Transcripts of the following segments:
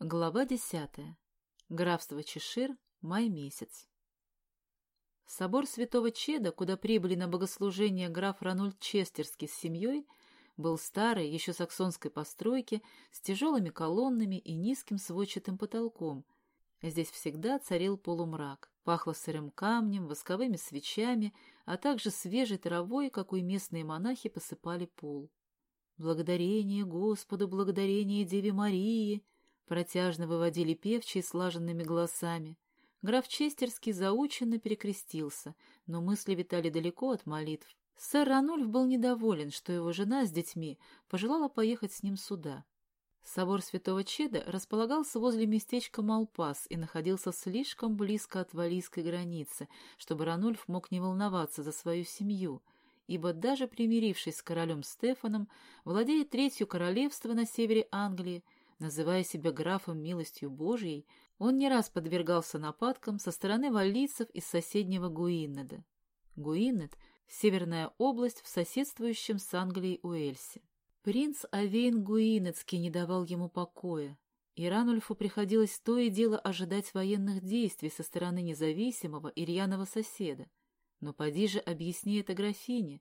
Глава десятая. Графство Чешир. Май месяц. Собор святого Чеда, куда прибыли на богослужение граф Ранульд Честерский с семьей, был старой, еще саксонской постройки, с тяжелыми колоннами и низким сводчатым потолком. Здесь всегда царил полумрак, пахло сырым камнем, восковыми свечами, а также свежей травой, какой местные монахи посыпали пол. «Благодарение Господу, благодарение Деве Марии!» Протяжно выводили певчие слаженными голосами. Граф Честерский заученно перекрестился, но мысли витали далеко от молитв. Сэр Ранульф был недоволен, что его жена с детьми пожелала поехать с ним сюда. Собор Святого Чеда располагался возле местечка Малпас и находился слишком близко от валийской границы, чтобы Ранульф мог не волноваться за свою семью, ибо даже примирившись с королем Стефаном, владея третью королевство на севере Англии, Называя себя графом милостью Божьей, он не раз подвергался нападкам со стороны валлийцев из соседнего Гуиннеда. Гуиннед — северная область в соседствующем с Англией Уэльсе. Принц Авейн Гуиннедский не давал ему покоя, и Ранульфу приходилось то и дело ожидать военных действий со стороны независимого и соседа. Но поди же объясни это графине.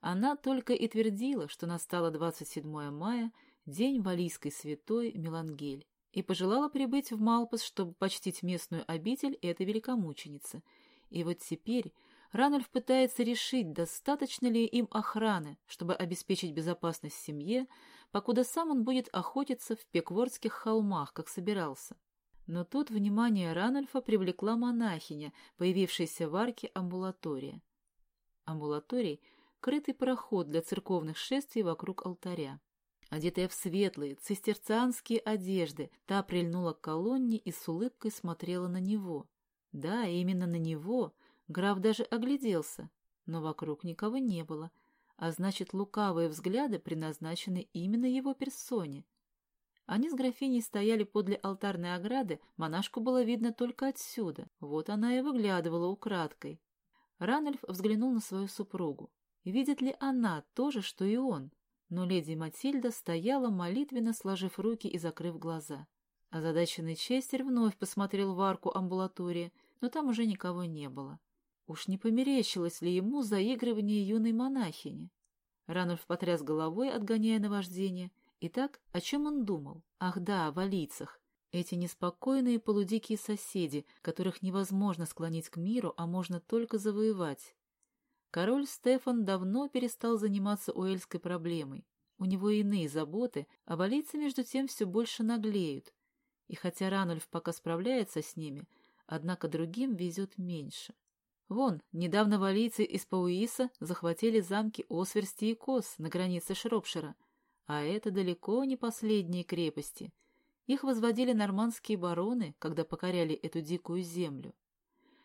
Она только и твердила, что настало 27 мая — день валийской святой Мелангель, и пожелала прибыть в Малпас, чтобы почтить местную обитель этой великомученицы. И вот теперь Ранульф пытается решить, достаточно ли им охраны, чтобы обеспечить безопасность семье, покуда сам он будет охотиться в Пеквордских холмах, как собирался. Но тут внимание Ранульфа привлекла монахиня, появившаяся в арке амбулатория. Амбулаторий — крытый проход для церковных шествий вокруг алтаря. Одетая в светлые, цистерцианские одежды, та прильнула к колонне и с улыбкой смотрела на него. Да, именно на него. Граф даже огляделся, но вокруг никого не было, а значит, лукавые взгляды предназначены именно его персоне. Они с графиней стояли подле алтарной ограды, монашку было видно только отсюда, вот она и выглядывала украдкой. Ранальф взглянул на свою супругу. Видит ли она то же, что и он? Но леди Матильда стояла, молитвенно сложив руки и закрыв глаза. Озадаченный Честер вновь посмотрел в арку амбулатории, но там уже никого не было. Уж не померещилось ли ему заигрывание юной монахини? Ранульф потряс головой, отгоняя наваждение. Итак, о чем он думал? Ах да, о валийцах. Эти неспокойные полудикие соседи, которых невозможно склонить к миру, а можно только завоевать. Король Стефан давно перестал заниматься уэльской проблемой. У него иные заботы, а валийцы между тем все больше наглеют. И хотя Ранульф пока справляется с ними, однако другим везет меньше. Вон, недавно валийцы из Пауиса захватили замки Осверсти и Кос на границе Шропшира, а это далеко не последние крепости. Их возводили нормандские бароны, когда покоряли эту дикую землю.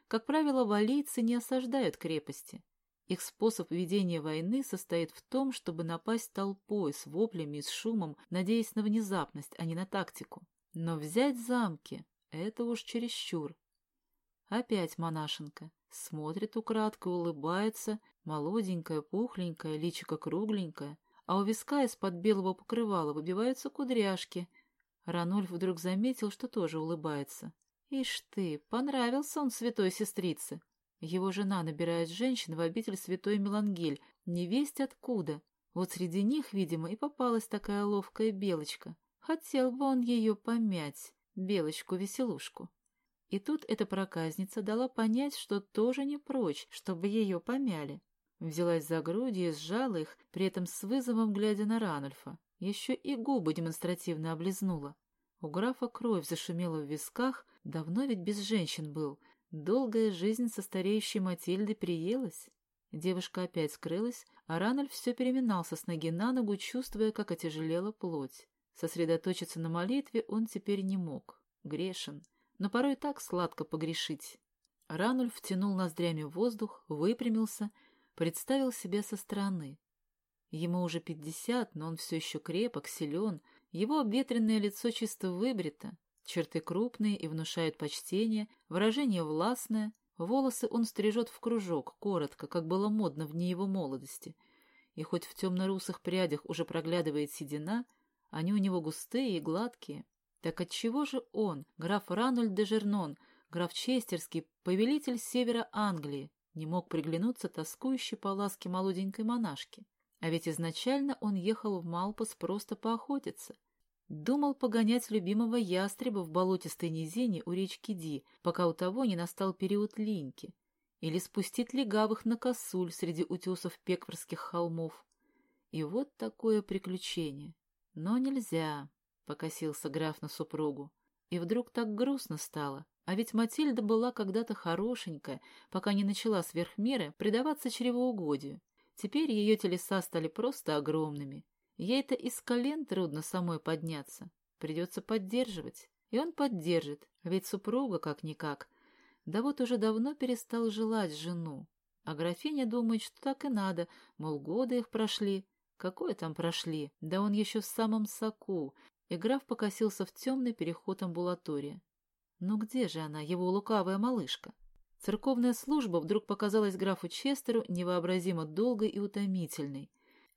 Как правило, валийцы не осаждают крепости, их способ ведения войны состоит в том, чтобы напасть толпой с воплями и с шумом, надеясь на внезапность, а не на тактику. Но взять замки — это уж чересчур. Опять монашенка. Смотрит украдкой, улыбается, молоденькая, пухленькая, личико кругленькое, а у виска из-под белого покрывала выбиваются кудряшки. Ранульф вдруг заметил, что тоже улыбается. Ишь ты, понравился он святой сестрице. Его жена набирает женщин в обитель святой Мелангель, невесть откуда. Вот среди них, видимо, и попалась такая ловкая белочка. Хотел бы он ее помять, белочку-веселушку. И тут эта проказница дала понять, что тоже не прочь, чтобы ее помяли. Взялась за груди и сжала их, при этом с вызовом глядя на Ранульфа. Еще и губы демонстративно облизнула. У графа кровь зашумела в висках, давно ведь без женщин был, Долгая жизнь со стареющей Матильдой приелась. Девушка опять скрылась, а Ранальд все переминался с ноги на ногу, чувствуя, как отяжелела плоть. Сосредоточиться на молитве он теперь не мог. Грешен. Но порой так сладко погрешить. Ранульф втянул ноздрями воздух, выпрямился, представил себя со стороны. Ему уже пятьдесят, но он все еще крепок, силен, его обветренное лицо чисто выбрито, Черты крупные и внушают почтение, выражение властное, волосы он стрижет в кружок, коротко, как было модно в дни его молодости. И хоть в темно-русых прядях уже проглядывает седина, они у него густые и гладкие. Так отчего же он, граф Ранульд де Жернон, граф Честерский, повелитель севера Англии, не мог приглянуться тоскующей по ласке молоденькой монашки? А ведь изначально он ехал в Малпас просто поохотиться. Думал погонять любимого ястреба в болотистой низине у речки Ди, пока у того не настал период линьки, или спустить легавых на косуль среди утесов пекварских холмов. И вот такое приключение. Но нельзя, — покосился граф на супругу. И вдруг так грустно стало, а ведь Матильда была когда-то хорошенькая, пока не начала сверх меры предаваться чревоугодию. Теперь ее телеса стали просто огромными. Ей-то из колен трудно самой подняться. Придется поддерживать. И он поддержит, ведь супруга как-никак. Да вот уже давно перестал желать жену. А графиня думает, что так и надо, мол, годы их прошли. Какое там прошли? Да он еще в самом соку. И граф покосился в темный переход амбулатория. Ну где же она, его лукавая малышка? Церковная служба вдруг показалась графу Честеру невообразимо долгой и утомительной.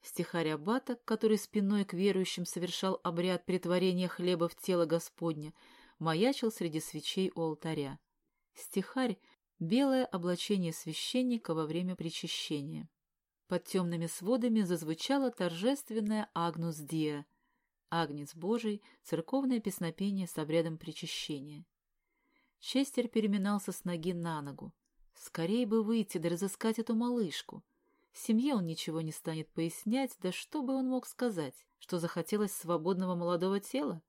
Стихарь Аббата, который спиной к верующим совершал обряд притворения хлеба в тело Господня, маячил среди свечей у алтаря. Стихарь — белое облачение священника во время причащения. Под темными сводами зазвучала торжественная «Агнус Диа» — «Агнец Божий» — церковное песнопение с обрядом причащения. Честер переминался с ноги на ногу. Скорей бы выйти да разыскать эту малышку. Семье он ничего не станет пояснять, да что бы он мог сказать, что захотелось свободного молодого тела?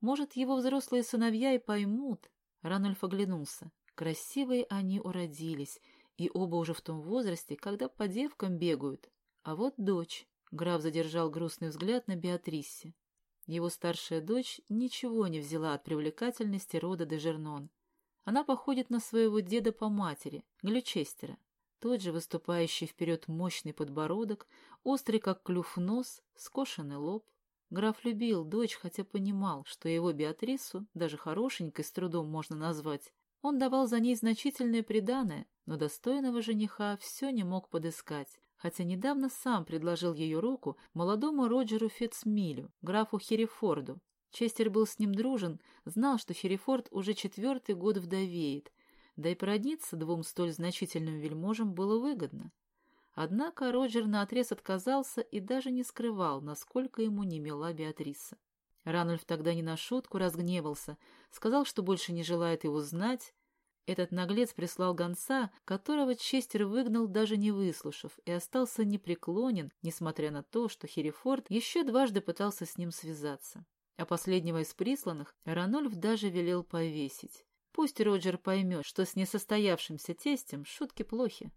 Может, его взрослые сыновья и поймут. Ранульф оглянулся. Красивые они уродились, и оба уже в том возрасте, когда по девкам бегают. А вот дочь. Граф задержал грустный взгляд на Беатрисе. Его старшая дочь ничего не взяла от привлекательности рода де Жернон. Она походит на своего деда по матери, Глючестера. Тот же выступающий вперед мощный подбородок, острый как клюв нос, скошенный лоб. Граф любил дочь, хотя понимал, что его Беатрису, даже хорошенькой, с трудом можно назвать. Он давал за ней значительное приданое, но достойного жениха все не мог подыскать, хотя недавно сам предложил ее руку молодому Роджеру Фитцмилю, графу Херефорду, Честер был с ним дружен, знал, что Херефорд уже четвертый год вдовеет, да и породниться двум столь значительным вельможам было выгодно. Однако Роджер наотрез отказался и даже не скрывал, насколько ему не мила Беатриса. Ранульф тогда не на шутку разгневался, сказал, что больше не желает его знать. Этот наглец прислал гонца, которого Честер выгнал, даже не выслушав, и остался непреклонен, несмотря на то, что Херефорд еще дважды пытался с ним связаться. А последнего из присланных Ранольф даже велел повесить. Пусть Роджер поймет, что с несостоявшимся тестем шутки плохи.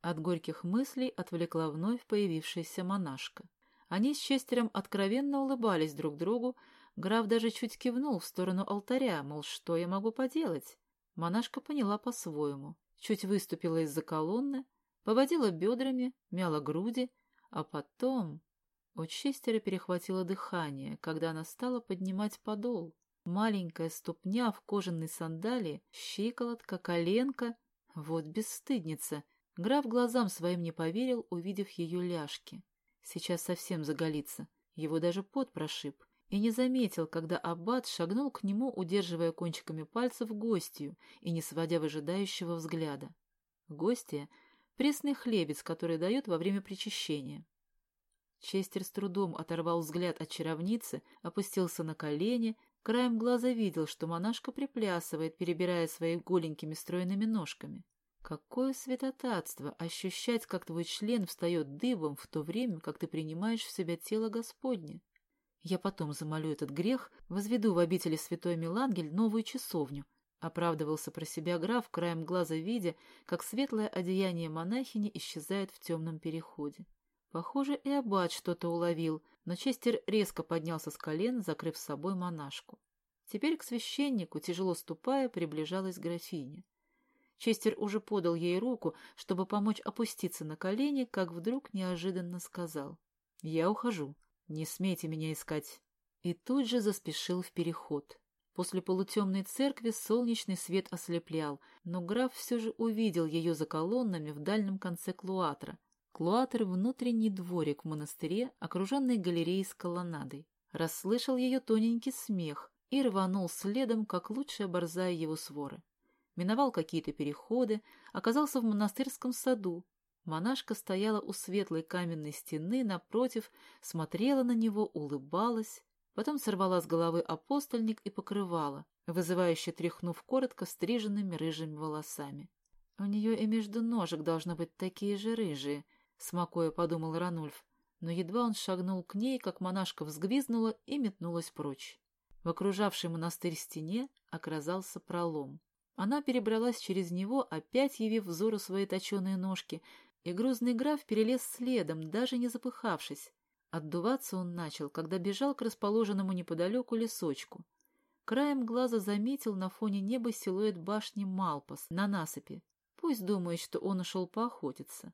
От горьких мыслей отвлекла вновь появившаяся монашка. Они с Честером откровенно улыбались друг другу, граф даже чуть кивнул в сторону алтаря, мол, что я могу поделать? Монашка поняла по-своему, чуть выступила из-за колонны, поводила бедрами, мяла груди, а потом... У Честера перехватило дыхание, когда она стала поднимать подол. Маленькая ступня в кожаной сандалии, щиколотка, коленка. Вот бесстыдница. Граф глазам своим не поверил, увидев ее ляжки. Сейчас совсем заголится. Его даже пот прошиб. И не заметил, когда аббат шагнул к нему, удерживая кончиками пальцев гостью и не сводя выжидающего взгляда. Гостья — пресный хлебец, который дают во время причащения. Честер с трудом оторвал взгляд от чаровницы, опустился на колени, краем глаза видел, что монашка приплясывает, перебирая своими голенькими стройными ножками. Какое святотатство ощущать, как твой член встает дыбом в то время, как ты принимаешь в себя тело Господне. Я потом замолю этот грех, возведу в обители святой Милангель новую часовню, оправдывался про себя граф, краем глаза видя, как светлое одеяние монахини исчезает в темном переходе. Похоже, и аббат что-то уловил, но Честер резко поднялся с колен, закрыв с собой монашку. Теперь к священнику, тяжело ступая, приближалась графиня. Честер уже подал ей руку, чтобы помочь опуститься на колени, как вдруг неожиданно сказал. «Я ухожу. Не смейте меня искать». И тут же заспешил в переход. После полутемной церкви солнечный свет ослеплял, но граф все же увидел ее за колоннами в дальнем конце клуатра, Клуатр — внутренний дворик в монастыре, окруженный галереей с колоннадой. Расслышал ее тоненький смех и рванул следом, как лучшая борзая его своры. Миновал какие-то переходы, оказался в монастырском саду. Монашка стояла у светлой каменной стены напротив, смотрела на него, улыбалась, потом сорвала с головы апостольник и покрывала, вызывающе тряхнув коротко стриженными рыжими волосами. «У нее и между ножек должны быть такие же рыжие», — смакуя подумал Ранульф. Но едва он шагнул к ней, как монашка взгвизнула и метнулась прочь. В окружавшей монастырь стене оказался пролом. Она перебралась через него, опять явив взору свои точеные ножки, и грузный граф перелез следом, даже не запыхавшись. Отдуваться он начал, когда бежал к расположенному неподалеку лесочку. Краем глаза заметил на фоне неба силуэт башни Малпас на насыпи. Пусть думает, что он ушел поохотиться.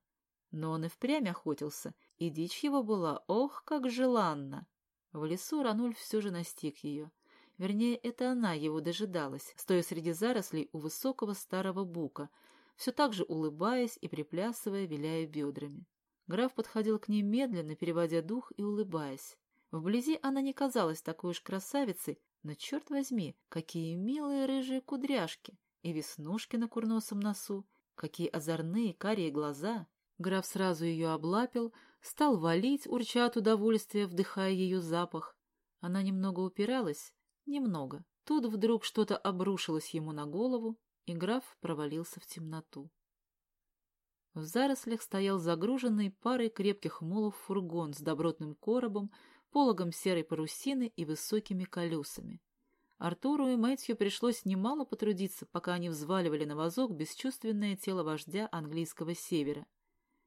Но он и впрямь охотился, и дичь его была, ох, как желанна. В лесу Рануль все же настиг ее. Вернее, это она его дожидалась, стоя среди зарослей у высокого старого бука, все так же улыбаясь и приплясывая, виляя бедрами. Граф подходил к ней медленно, переводя дух и улыбаясь. Вблизи она не казалась такой уж красавицей, но, черт возьми, какие милые рыжие кудряшки и веснушки на курносом носу, какие озорные карие глаза. Граф сразу ее облапил, стал валить, урча от удовольствия, вдыхая ее запах. Она немного упиралась, немного. Тут вдруг что-то обрушилось ему на голову, и граф провалился в темноту. В зарослях стоял загруженный парой крепких мулов фургон с добротным коробом, пологом серой парусины и высокими колесами. Артуру и Мэтью пришлось немало потрудиться, пока они взваливали на вазок бесчувственное тело вождя английского севера.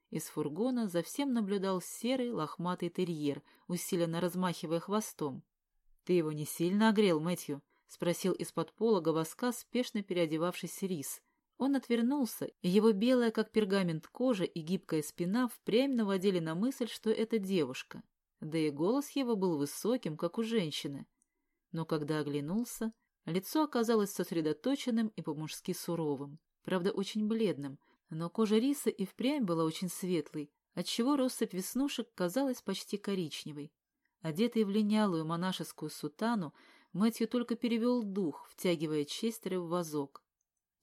Из фургона за всем наблюдал серый лохматый терьер, усиленно размахивая хвостом. — Ты его не сильно огрел, Мэтью? — спросил из-под полога воска спешно переодевавшийся рис. Он отвернулся, и его белая, как пергамент кожа и гибкая спина впрямь наводили на мысль, что это девушка. Да и голос его был высоким, как у женщины. Но когда оглянулся, лицо оказалось сосредоточенным и по-мужски суровым, правда, очень бледным, но кожа риса и впрямь была очень светлой, отчего россыпь веснушек казалась почти коричневой. Одетый в линялую монашескую сутану, Мэтью только перевел дух, втягивая Честера в вазок.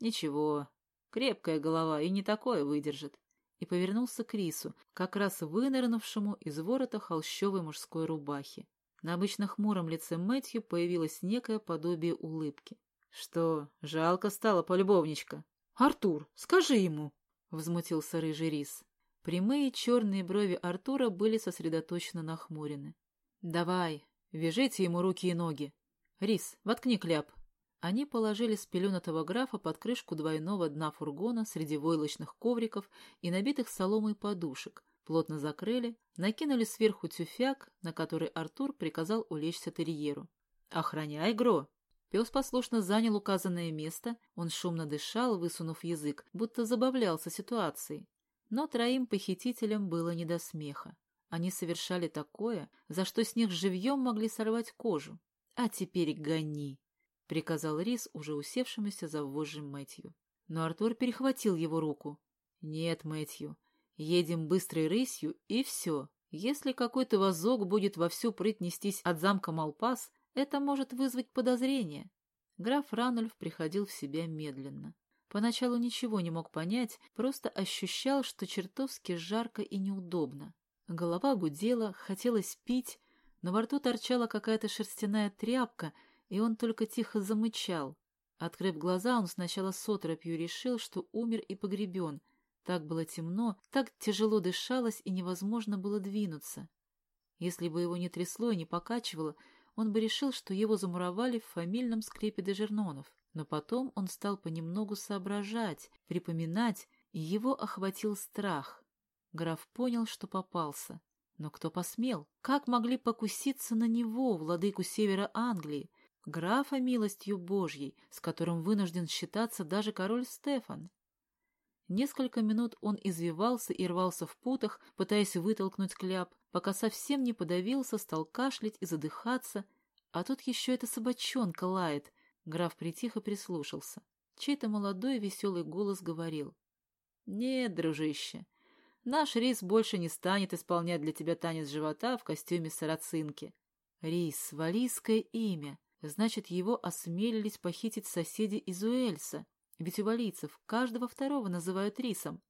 Ничего, крепкая голова и не такое выдержит. И повернулся к Рису, как раз вынырнувшему из ворота холщовой мужской рубахи. На обычно хмуром лице Мэтью появилось некое подобие улыбки. — Что, жалко стало полюбовничка? — Артур, скажи ему! — взмутился рыжий рис. Прямые черные брови Артура были сосредоточенно нахмурены. — Давай, вяжите ему руки и ноги. Рис, воткни кляп. Они положили спеленатого графа под крышку двойного дна фургона среди войлочных ковриков и набитых соломой подушек, плотно закрыли, накинули сверху тюфяк, на который Артур приказал улечься терьеру. «Охраняй, Гро!» Пес послушно занял указанное место, он шумно дышал, высунув язык, будто забавлялся ситуацией. Но троим похитителям было не до смеха. Они совершали такое, за что с них живьем могли сорвать кожу. А теперь гони! — приказал Рис, уже усевшемуся за вожжим Мэтью. Но Артур перехватил его руку. — Нет, Мэтью, едем быстрой рысью, и все. Если какой-то вазок будет во всю прыть нестись от замка Малпас, это может вызвать подозрение. Граф Ранульф приходил в себя медленно. Поначалу ничего не мог понять, просто ощущал, что чертовски жарко и неудобно. Голова гудела, хотелось пить, но во рту торчала какая-то шерстяная тряпка — и он только тихо замычал. Открыв глаза, он сначала с отропью решил, что умер и погребен. Так было темно, так тяжело дышалось и невозможно было двинуться. Если бы его не трясло и не покачивало, он бы решил, что его замуровали в фамильном склепе Дежернонов. Но потом он стал понемногу соображать, припоминать, и его охватил страх. Граф понял, что попался. Но кто посмел? Как могли покуситься на него, владыку севера Англии? графа милостью Божьей, с которым вынужден считаться даже король Стефан. Несколько минут он извивался и рвался в путах, пытаясь вытолкнуть кляп, пока совсем не подавился, стал кашлять и задыхаться, а тут еще эта собачонка лает. Граф притих и прислушался. Чей-то молодой веселый голос говорил. — Нет, дружище, наш рис больше не станет исполнять для тебя танец живота в костюме сарацинки. Рис — валийское имя. Значит, его осмелились похитить соседи из Уэльса, ведь у валийцев каждого второго называют рисом.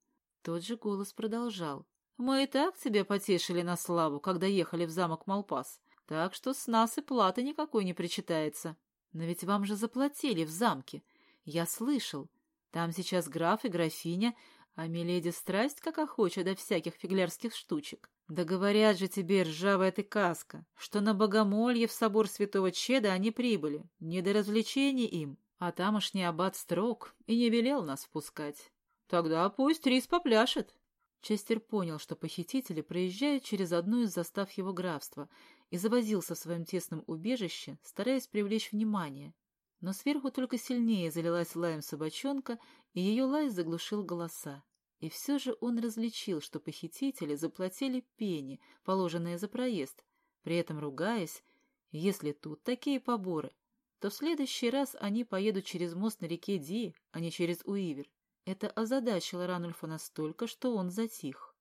Тот же голос продолжал. «Мы и так тебя потешили на славу, когда ехали в замок Малпас, так что с нас и платы никакой не причитается. Но ведь вам же заплатили в замке. Я слышал. Там сейчас граф и графиня, а миледи страсть как охоча до всяких фиглярских штучек. Да говорят же тебе, ржавая ты каска, что на богомолье в собор святого Чеда они прибыли, не до развлечений им, а тамошний аббат строг и не велел нас впускать. Тогда пусть рис попляшет. Честер понял, что похитители проезжают через одну из застав его графства и завозился в своем тесном убежище, стараясь привлечь внимание. Но сверху только сильнее залилась лаем собачонка, и ее лай заглушил голоса. И все же он различил, что похитители заплатили пени, положенные за проезд, при этом ругаясь, если тут такие поборы, то в следующий раз они поедут через мост на реке Ди, а не через Уивер. Это озадачило Ранульфа настолько, что он затих.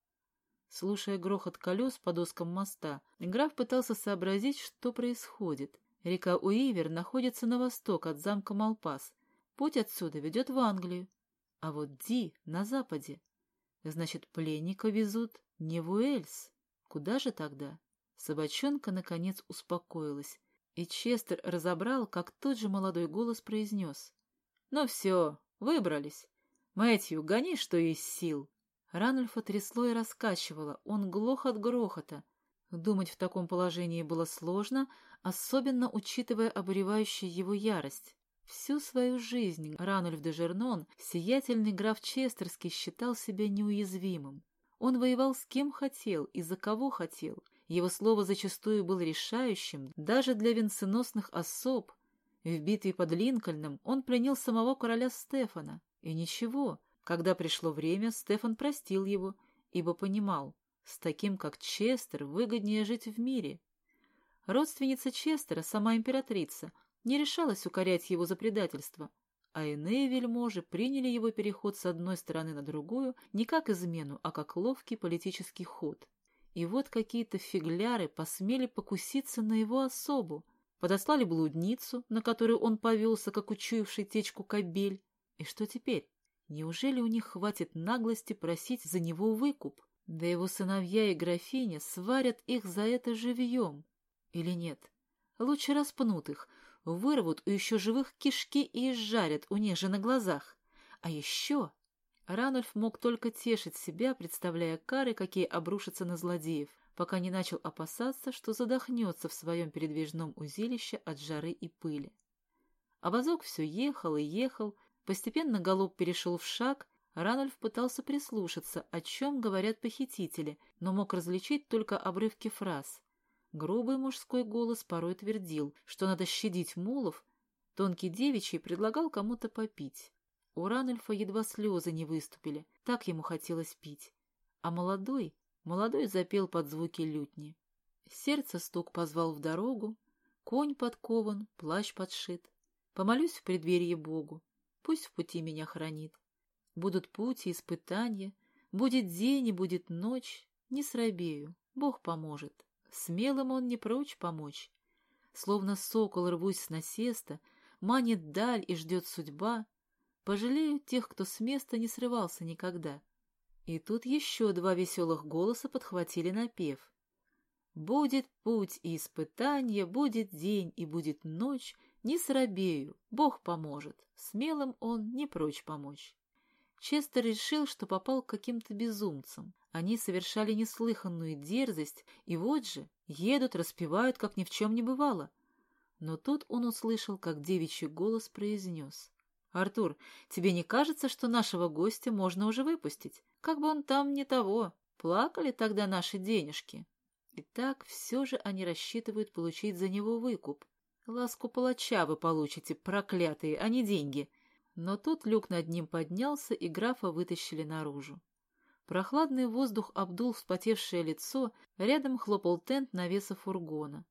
Слушая грохот колес по доскам моста, граф пытался сообразить, что происходит. Река Уивер находится на восток от замка Малпас. Путь отсюда ведет в Англию. А вот Ди на западе. Значит, пленника везут не в Уэльс. Куда же тогда? Собачонка, наконец, успокоилась, и Честер разобрал, как тот же молодой голос произнес. «Ну все, выбрались. Мэтью, гони, что есть сил!» Ранульфа трясло и раскачивало, он глох от грохота. Думать в таком положении было сложно, особенно учитывая обуревающую его ярость. Всю свою жизнь Ранульф де Жернон, сиятельный граф Честерский, считал себя неуязвимым. Он воевал с кем хотел и за кого хотел. Его слово зачастую было решающим даже для венценосных особ. В битве под Линкольном он пленил самого короля Стефана. И ничего, когда пришло время, Стефан простил его, ибо понимал, с таким, как Честер, выгоднее жить в мире. Родственница Честера, сама императрица, не решалась укорять его за предательство, а иные вельможи приняли его переход с одной стороны на другую не как измену, а как ловкий политический ход. И вот какие-то фигляры посмели покуситься на его особу, подослали блудницу, на которую он повелся, как учуявший течку кобель. И что теперь? Неужели у них хватит наглости просить за него выкуп? Да его сыновья и графиня сварят их за это живьем. Или нет? Лучше распнут их, вырвут у еще живых кишки и изжарят у них же на глазах. А еще... Ранульф мог только тешить себя, представляя кары, какие обрушатся на злодеев, пока не начал опасаться, что задохнется в своем передвижном узилище от жары и пыли. А вазок все ехал и ехал, постепенно голуб перешел в шаг, Ранульф пытался прислушаться, о чем говорят похитители, но мог различить только обрывки фраз. Грубый мужской голос порой твердил, что надо щадить мулов, тонкий девичий предлагал кому-то попить. У Ранульфа едва слезы не выступили, так ему хотелось пить. А молодой, молодой запел под звуки лютни. Сердце стук позвал в дорогу, конь подкован, плащ подшит. Помолюсь в преддверии Богу, пусть в пути меня хранит. Будут пути, испытания, будет день и будет ночь, не срабею, Бог поможет. Смелым он не прочь помочь. Словно сокол рвусь с насеста, манит даль и ждет судьба. Пожалею тех, кто с места не срывался никогда. И тут еще два веселых голоса подхватили напев. Будет путь и испытание, будет день и будет ночь, не срабею, Бог поможет, смелым он не прочь помочь. Честер решил, что попал к каким-то безумцам. Они совершали неслыханную дерзость, и вот же едут, распевают, как ни в чем не бывало. Но тут он услышал, как девичий голос произнес. «Артур, тебе не кажется, что нашего гостя можно уже выпустить? Как бы он там не того. Плакали тогда наши денежки?» И так все же они рассчитывают получить за него выкуп. Ласку палача вы получите, проклятые, а не деньги. Но тут люк над ним поднялся, и графа вытащили наружу. Прохладный воздух обдул вспотевшее лицо, рядом хлопал тент навеса фургона.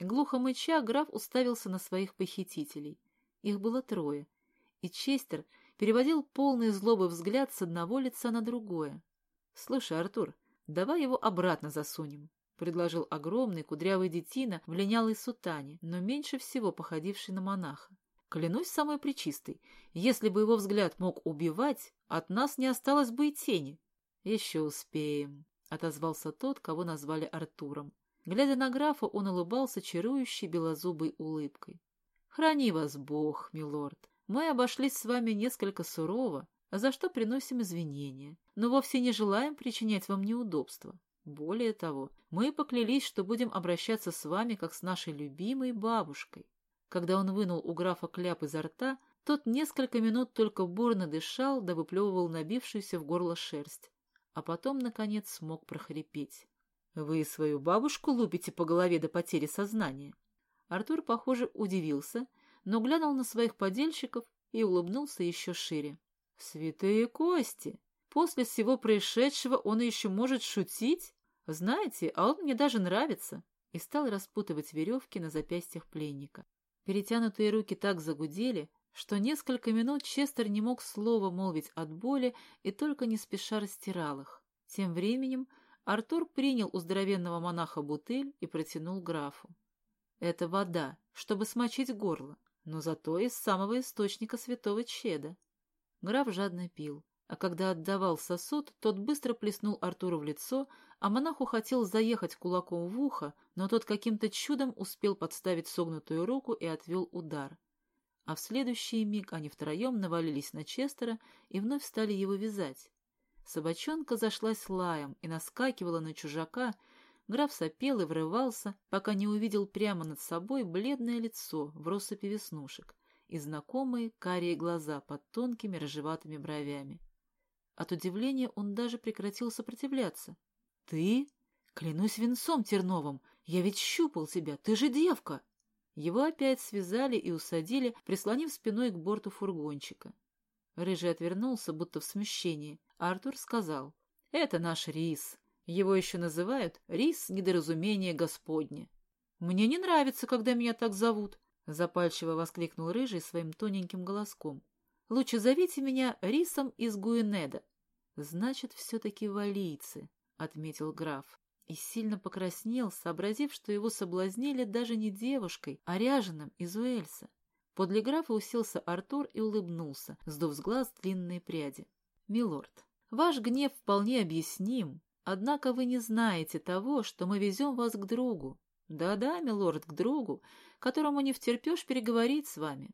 Глухо мыча, граф уставился на своих похитителей. Их было трое, и Честер переводил полный злобы взгляд с одного лица на другое. — Слушай, Артур, давай его обратно засунем. Предложил огромный кудрявый детина в линялой сутане, но меньше всего походивший на монаха. Клянусь самой причистой, если бы его взгляд мог убивать, от нас не осталось бы и тени. Еще успеем, — отозвался тот, кого назвали Артуром. Глядя на графа, он улыбался чарующей белозубой улыбкой. «Храни вас Бог, милорд. Мы обошлись с вами несколько сурово, за что приносим извинения, но вовсе не желаем причинять вам неудобства. Более того, мы поклялись, что будем обращаться с вами, как с нашей любимой бабушкой. Когда он вынул у графа кляп изо рта, тот несколько минут только бурно дышал да выплевывал набившуюся в горло шерсть, а потом, наконец, смог прохрипеть. «Вы свою бабушку лупите по голове до потери сознания?» Артур, похоже, удивился, но глянул на своих подельщиков и улыбнулся еще шире. «Святые кости! После всего происшедшего он еще может шутить? Знаете, а он мне даже нравится!» И стал распутывать веревки на запястьях пленника. Перетянутые руки так загудели, что несколько минут Честер не мог слова молвить от боли и только не спеша растирал их. Тем временем Артур принял у здоровенного монаха бутыль и протянул графу. Это вода, чтобы смочить горло, но зато из самого источника святого Чеда. Граф жадно пил, а когда отдавал сосуд, тот быстро плеснул Артуру в лицо, а монаху хотел заехать кулаком в ухо, но тот каким-то чудом успел подставить согнутую руку и отвел удар. А в следующий миг они втроем навалились на Честера и вновь стали его вязать. Собачонка зашлась лаем и наскакивала на чужака, граф сопел и врывался, пока не увидел прямо над собой бледное лицо в россыпи веснушек и знакомые карие глаза под тонкими рыжеватыми бровями. От удивления он даже прекратил сопротивляться. «Ты? Клянусь венцом терновым, я ведь щупал тебя, ты же девка!» Его опять связали и усадили, прислонив спиной к борту фургончика. Рыжий отвернулся, будто в смущении, Артур сказал, «Это наш рис. Его еще называют рис недоразумения Господне». «Мне не нравится, когда меня так зовут», — запальчиво воскликнул Рыжий своим тоненьким голоском. «Лучше зовите меня рисом из Гуинеда». «Значит, все-таки валийцы», — отметил граф. И сильно покраснел, сообразив, что его соблазнили даже не девушкой, а ряженым из Уэльса. Подле графа уселся Артур и улыбнулся, сдув с глаз длинные пряди. «Милорд, ваш гнев вполне объясним, однако вы не знаете того, что мы везем вас к другу. Да-да, милорд, к другу, которому не втерпешь переговорить с вами.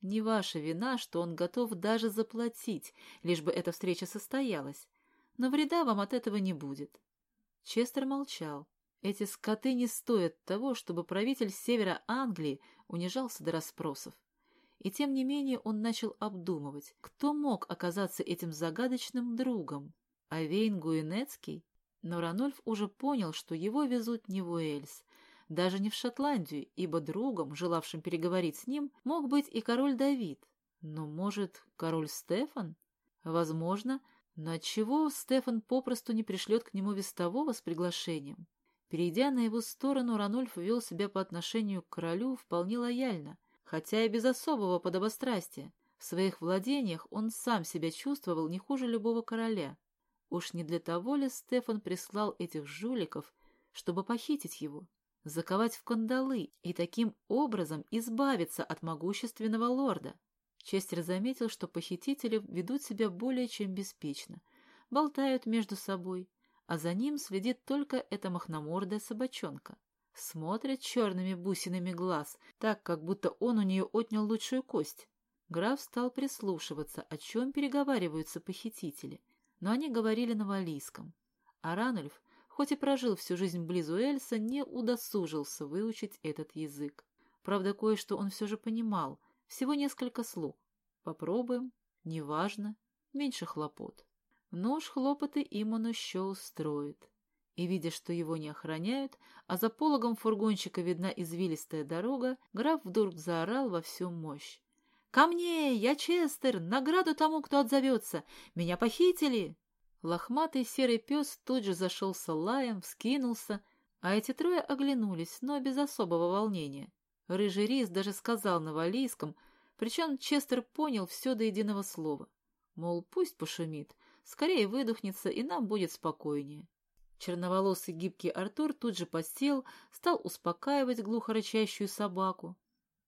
Не ваша вина, что он готов даже заплатить, лишь бы эта встреча состоялась. Но вреда вам от этого не будет. Честер молчал. Эти скоты не стоят того, чтобы правитель севера Англии унижался до расспросов. И тем не менее он начал обдумывать, кто мог оказаться этим загадочным другом. Авейн Гуинецкий? Но Ранольф уже понял, что его везут не в Уэльс, даже не в Шотландию, ибо другом, желавшим переговорить с ним, мог быть и король Давид. Но, может, король Стефан? Возможно, но отчего Стефан попросту не пришлет к нему вестового с приглашением? Перейдя на его сторону, Ранульф вел себя по отношению к королю вполне лояльно, хотя и без особого подобострастия. В своих владениях он сам себя чувствовал не хуже любого короля. Уж не для того ли Стефан прислал этих жуликов, чтобы похитить его? Заковать в кандалы и таким образом избавиться от могущественного лорда. Честер заметил, что похитители ведут себя более чем беспечно, болтают между собой, а за ним следит только эта махномордая собачонка. Смотрит черными бусинами глаз, так, как будто он у нее отнял лучшую кость. Граф стал прислушиваться, о чем переговариваются похитители, но они говорили на валийском. А Ранульф хоть и прожил всю жизнь близ Уэльса, не удосужился выучить этот язык. Правда, кое-что он все же понимал, всего несколько слов. Попробуем, неважно, меньше хлопот. Но уж хлопоты им он еще устроит. И, видя, что его не охраняют, а за пологом фургончика видна извилистая дорога, граф вдруг заорал во всю мощь. «Ко мне! Я Честер! Награду тому, кто отзовется! Меня похитили!» Лохматый серый пес тут же зашелся лаем, вскинулся, а эти трое оглянулись, но без особого волнения. Рыжий рис даже сказал на валийском, причем Честер понял все до единого слова. Мол, пусть пошумит, скорее выдохнется, и нам будет спокойнее. Черноволосый гибкий Артур тут же посел, стал успокаивать глухо рычащую собаку.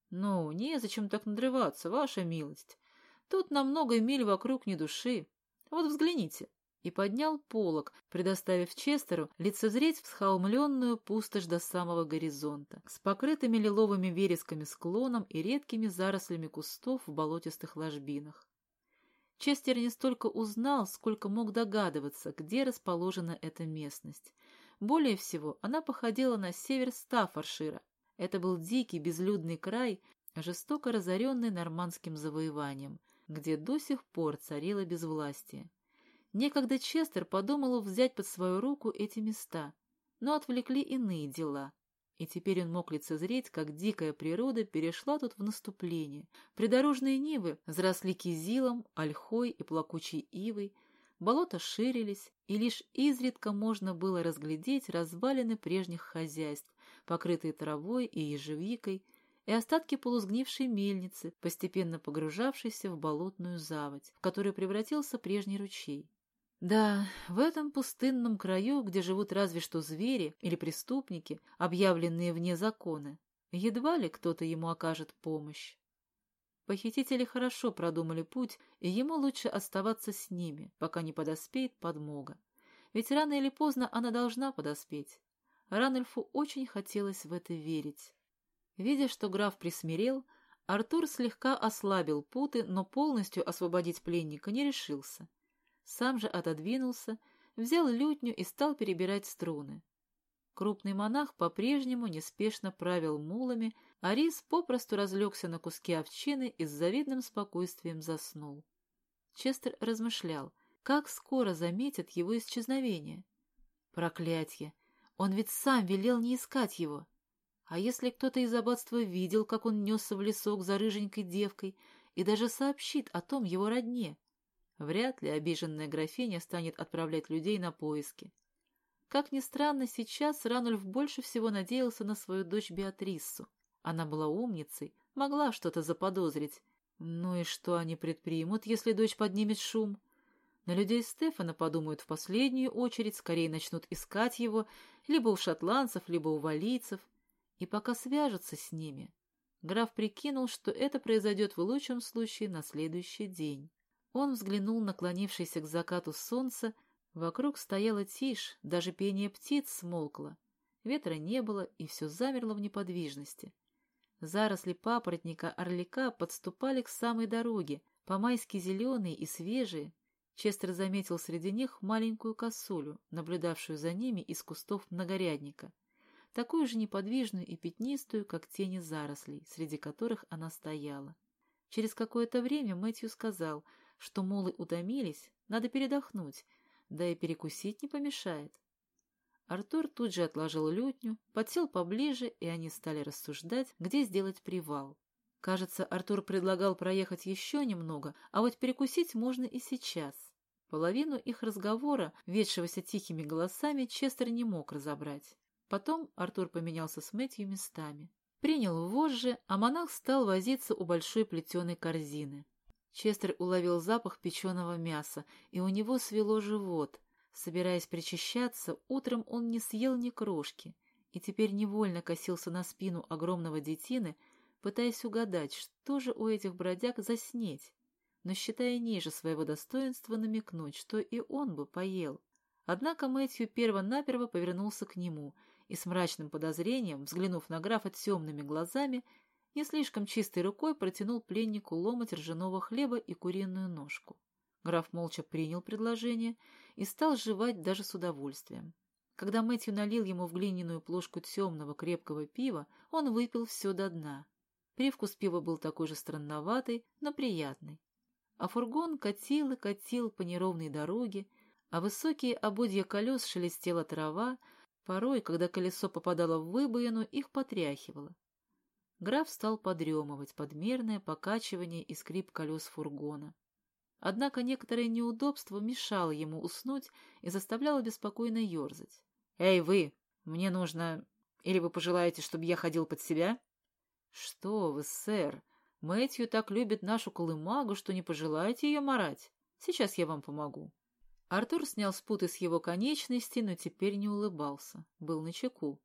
«Ну, незачем так надрываться, ваша милость. Тут на много миль вокруг ни души. Вот взгляните». И поднял полог, предоставив Честеру лицезреть всхолмленную пустошь до самого горизонта, с покрытыми лиловыми вересками склоном и редкими зарослями кустов в болотистых ложбинах. Честер не столько узнал, сколько мог догадываться, где расположена эта местность. Более всего, она походила на север Стаффоршира. Это был дикий безлюдный край, жестоко разоренный нормандским завоеванием, где до сих пор царило безвластие. Некогда Честер подумал взять под свою руку эти места, но отвлекли иные дела и теперь он мог лицезреть, как дикая природа перешла тут в наступление. Придорожные нивы взросли кизилом, ольхой и плакучей ивой, болота ширились, и лишь изредка можно было разглядеть развалины прежних хозяйств, покрытые травой и ежевикой, и остатки полусгнившей мельницы, постепенно погружавшейся в болотную заводь, в которую превратился прежний ручей. Да, в этом пустынном краю, где живут разве что звери или преступники, объявленные вне закона, едва ли кто-то ему окажет помощь. Похитители хорошо продумали путь, и ему лучше оставаться с ними, пока не подоспеет подмога. Ведь рано или поздно она должна подоспеть. Ранульфу очень хотелось в это верить. Видя, что граф присмирел, Артур слегка ослабил путы, но полностью освободить пленника не решился сам же отодвинулся, взял лютню и стал перебирать струны. Крупный монах по-прежнему неспешно правил мулами, а рис попросту разлегся на куске овчины и с завидным спокойствием заснул. Честер размышлял, как скоро заметят его исчезновение. Проклятье! Он ведь сам велел не искать его. А если кто-то из аббатства видел, как он несся в лесок за рыженькой девкой, и даже сообщит о том его родне, Вряд ли обиженная графиня станет отправлять людей на поиски. Как ни странно, сейчас Ранульф больше всего надеялся на свою дочь Беатрису. Она была умницей, могла что-то заподозрить. Ну и что они предпримут, если дочь поднимет шум? На людей Стефана подумают в последнюю очередь, скорее начнут искать его, либо у шотландцев, либо у валийцев. И пока свяжутся с ними. Граф прикинул, что это произойдет в лучшем случае на следующий день. Он взглянул на клонившееся к закату солнце. Вокруг стояла тишь, даже пение птиц смолкло. Ветра не было, и все замерло в неподвижности. Заросли папоротника орлика подступали к самой дороге, по-майски зеленые и свежие. Честер заметил среди них маленькую косулю, наблюдавшую за ними из кустов многорядника, такую же неподвижную и пятнистую, как тени зарослей, среди которых она стояла. Через какое-то время Мэтью сказал — что молы утомились, надо передохнуть, да и перекусить не помешает. Артур тут же отложил лютню, подсел поближе, и они стали рассуждать, где сделать привал. Кажется, Артур предлагал проехать еще немного, а вот перекусить можно и сейчас. Половину их разговора, ведшегося тихими голосами, Честер не мог разобрать. Потом Артур поменялся с Мэтью местами. Принял вожжи, а монах стал возиться у большой плетеной корзины. Честер уловил запах печеного мяса, и у него свело живот. Собираясь причащаться, утром он не съел ни крошки, и теперь невольно косился на спину огромного детины, пытаясь угадать, что же у этих бродяг заснеть, но считая ниже своего достоинства намекнуть, что и он бы поел. Однако Мэтью перво-наперво повернулся к нему и с мрачным подозрением, взглянув на графа темными глазами, не слишком чистой рукой протянул пленнику ломоть ржаного хлеба и куриную ножку. Граф молча принял предложение и стал жевать даже с удовольствием. Когда Мэтью налил ему в глиняную плошку темного крепкого пива, он выпил все до дна. Привкус пива был такой же странноватый, но приятный. А фургон катил и катил по неровной дороге, а высокие ободья колес шелестела трава, порой, когда колесо попадало в выбоину, их потряхивало граф стал подремывать под мерное покачивание и скрип колес фургона. Однако некоторое неудобство мешало ему уснуть и заставляло беспокойно ерзать. «Эй, вы! Мне нужно... Или вы пожелаете, чтобы я ходил под себя?» «Что вы, сэр! Мэтью так любит нашу колымагу, что не пожелаете ее марать. Сейчас я вам помогу». Артур снял спуты с его конечностей, но теперь не улыбался, был на чеку.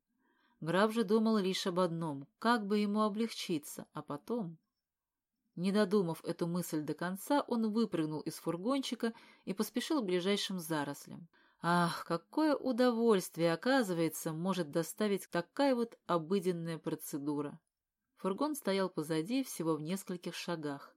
Граф же думал лишь об одном — как бы ему облегчиться, а потом... Не додумав эту мысль до конца, он выпрыгнул из фургончика и поспешил к ближайшим зарослям. Ах, какое удовольствие, оказывается, может доставить такая вот обыденная процедура. Фургон стоял позади, всего в нескольких шагах.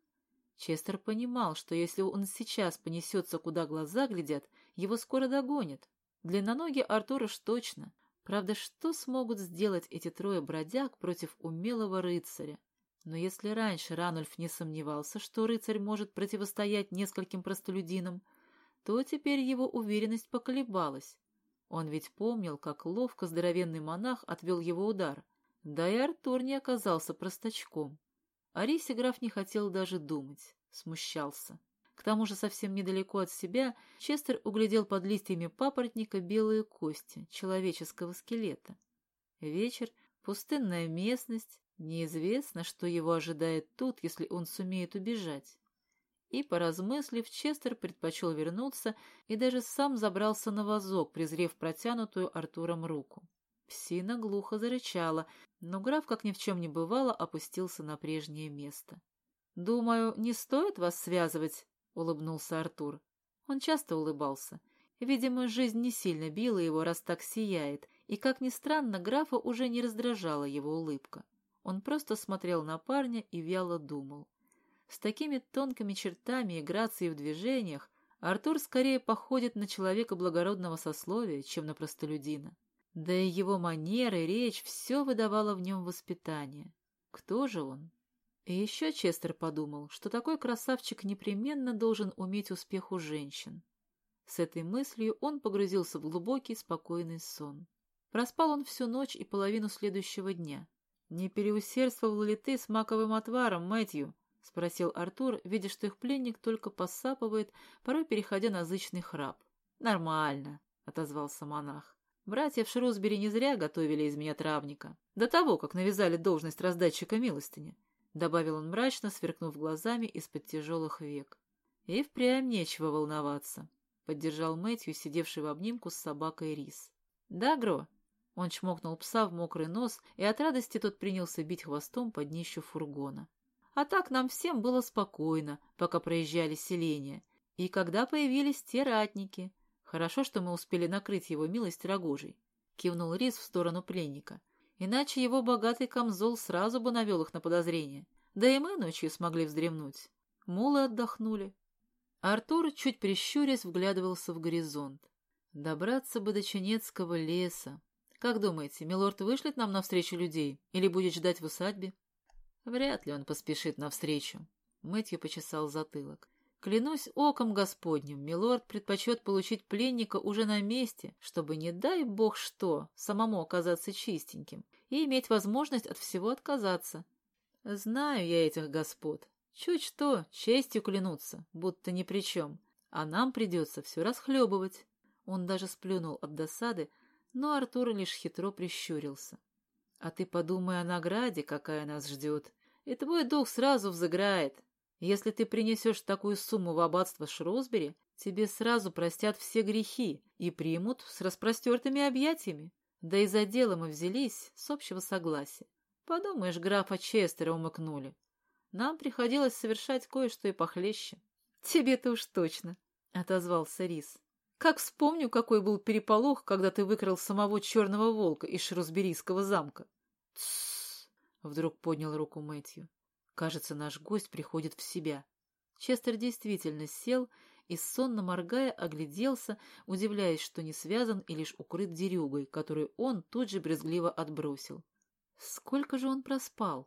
Честер понимал, что если он сейчас понесется, куда глаза глядят, его скоро догонят. Длинноногий Артур уж точно. Правда, что смогут сделать эти трое бродяг против умелого рыцаря? Но если раньше Ранульф не сомневался, что рыцарь может противостоять нескольким простолюдинам, то теперь его уверенность поколебалась. Он ведь помнил, как ловко здоровенный монах отвел его удар. Да и Артур не оказался простачком. О граф не хотел даже думать, смущался. К тому же совсем недалеко от себя Честер углядел под листьями папоротника белые кости человеческого скелета. Вечер, пустынная местность, неизвестно, что его ожидает тут, если он сумеет убежать. И, поразмыслив, Честер предпочел вернуться и даже сам забрался на вазок, презрев протянутую Артуром руку. Псина глухо зарычала, но граф, как ни в чем не бывало, опустился на прежнее место. «Думаю, не стоит вас связывать?» — улыбнулся Артур. Он часто улыбался. Видимо, жизнь не сильно била его, раз так сияет, и, как ни странно, графа уже не раздражала его улыбка. Он просто смотрел на парня и вяло думал. С такими тонкими чертами и грацией в движениях Артур скорее походит на человека благородного сословия, чем на простолюдина. Да и его манеры, речь, все выдавало в нем воспитание. Кто же он? И еще Честер подумал, что такой красавчик непременно должен уметь успех у женщин. С этой мыслью он погрузился в глубокий, спокойный сон. Проспал он всю ночь и половину следующего дня. «Не переусердствовал ли ты с маковым отваром, Мэтью?» — спросил Артур, видя, что их пленник только посапывает, порой переходя на зычный храп. «Нормально», — отозвался монах. «Братья в Шрусбери не зря готовили из меня травника. До того, как навязали должность раздатчика милостыни», — добавил он мрачно, сверкнув глазами из-под тяжелых век. «И впрямь нечего волноваться», — поддержал Мэтью, сидевший в обнимку с собакой Рис. «Да, Гро?» Он чмокнул пса в мокрый нос, и от радости тот принялся бить хвостом под днищу фургона. А так нам всем было спокойно, пока проезжали селения. И когда появились те ратники. Хорошо, что мы успели накрыть его милость рогожей. Кивнул Рис в сторону пленника. Иначе его богатый камзол сразу бы навел их на подозрение. Да и мы ночью смогли вздремнуть. Мулы отдохнули. Артур, чуть прищурясь, вглядывался в горизонт. Добраться бы до Ченецкого леса. Как думаете, милорд вышлет нам навстречу людей или будет ждать в усадьбе? Вряд ли он поспешит навстречу. Мэтью почесал затылок. Клянусь оком Господним, милорд предпочет получить пленника уже на месте, чтобы, не дай бог что, самому оказаться чистеньким и иметь возможность от всего отказаться. Знаю я этих господ. Чуть что, честью клянутся, будто ни при чем. А нам придется все расхлебывать. Он даже сплюнул от досады, но Артур лишь хитро прищурился. А ты подумай о награде, какая нас ждет, и твой дух сразу взыграет. Если ты принесешь такую сумму в аббатство Шрусбери, тебе сразу простят все грехи и примут с распростертыми объятиями. Да и за дело мы взялись с общего согласия. Подумаешь, графа Честера умыкнули. Нам приходилось совершать кое-что и похлеще. — Тебе-то уж точно, — отозвался Рис. — Как вспомню, какой был переполох, когда ты выкрал самого черного волка из Шрусберийского замка. — Тссс! Вдруг поднял руку Мэтью. Кажется, наш гость приходит в себя. Честер действительно сел и, сонно моргая, огляделся, удивляясь, что не связан и лишь укрыт дерюгой, которую он тут же брезгливо отбросил. Сколько же он проспал?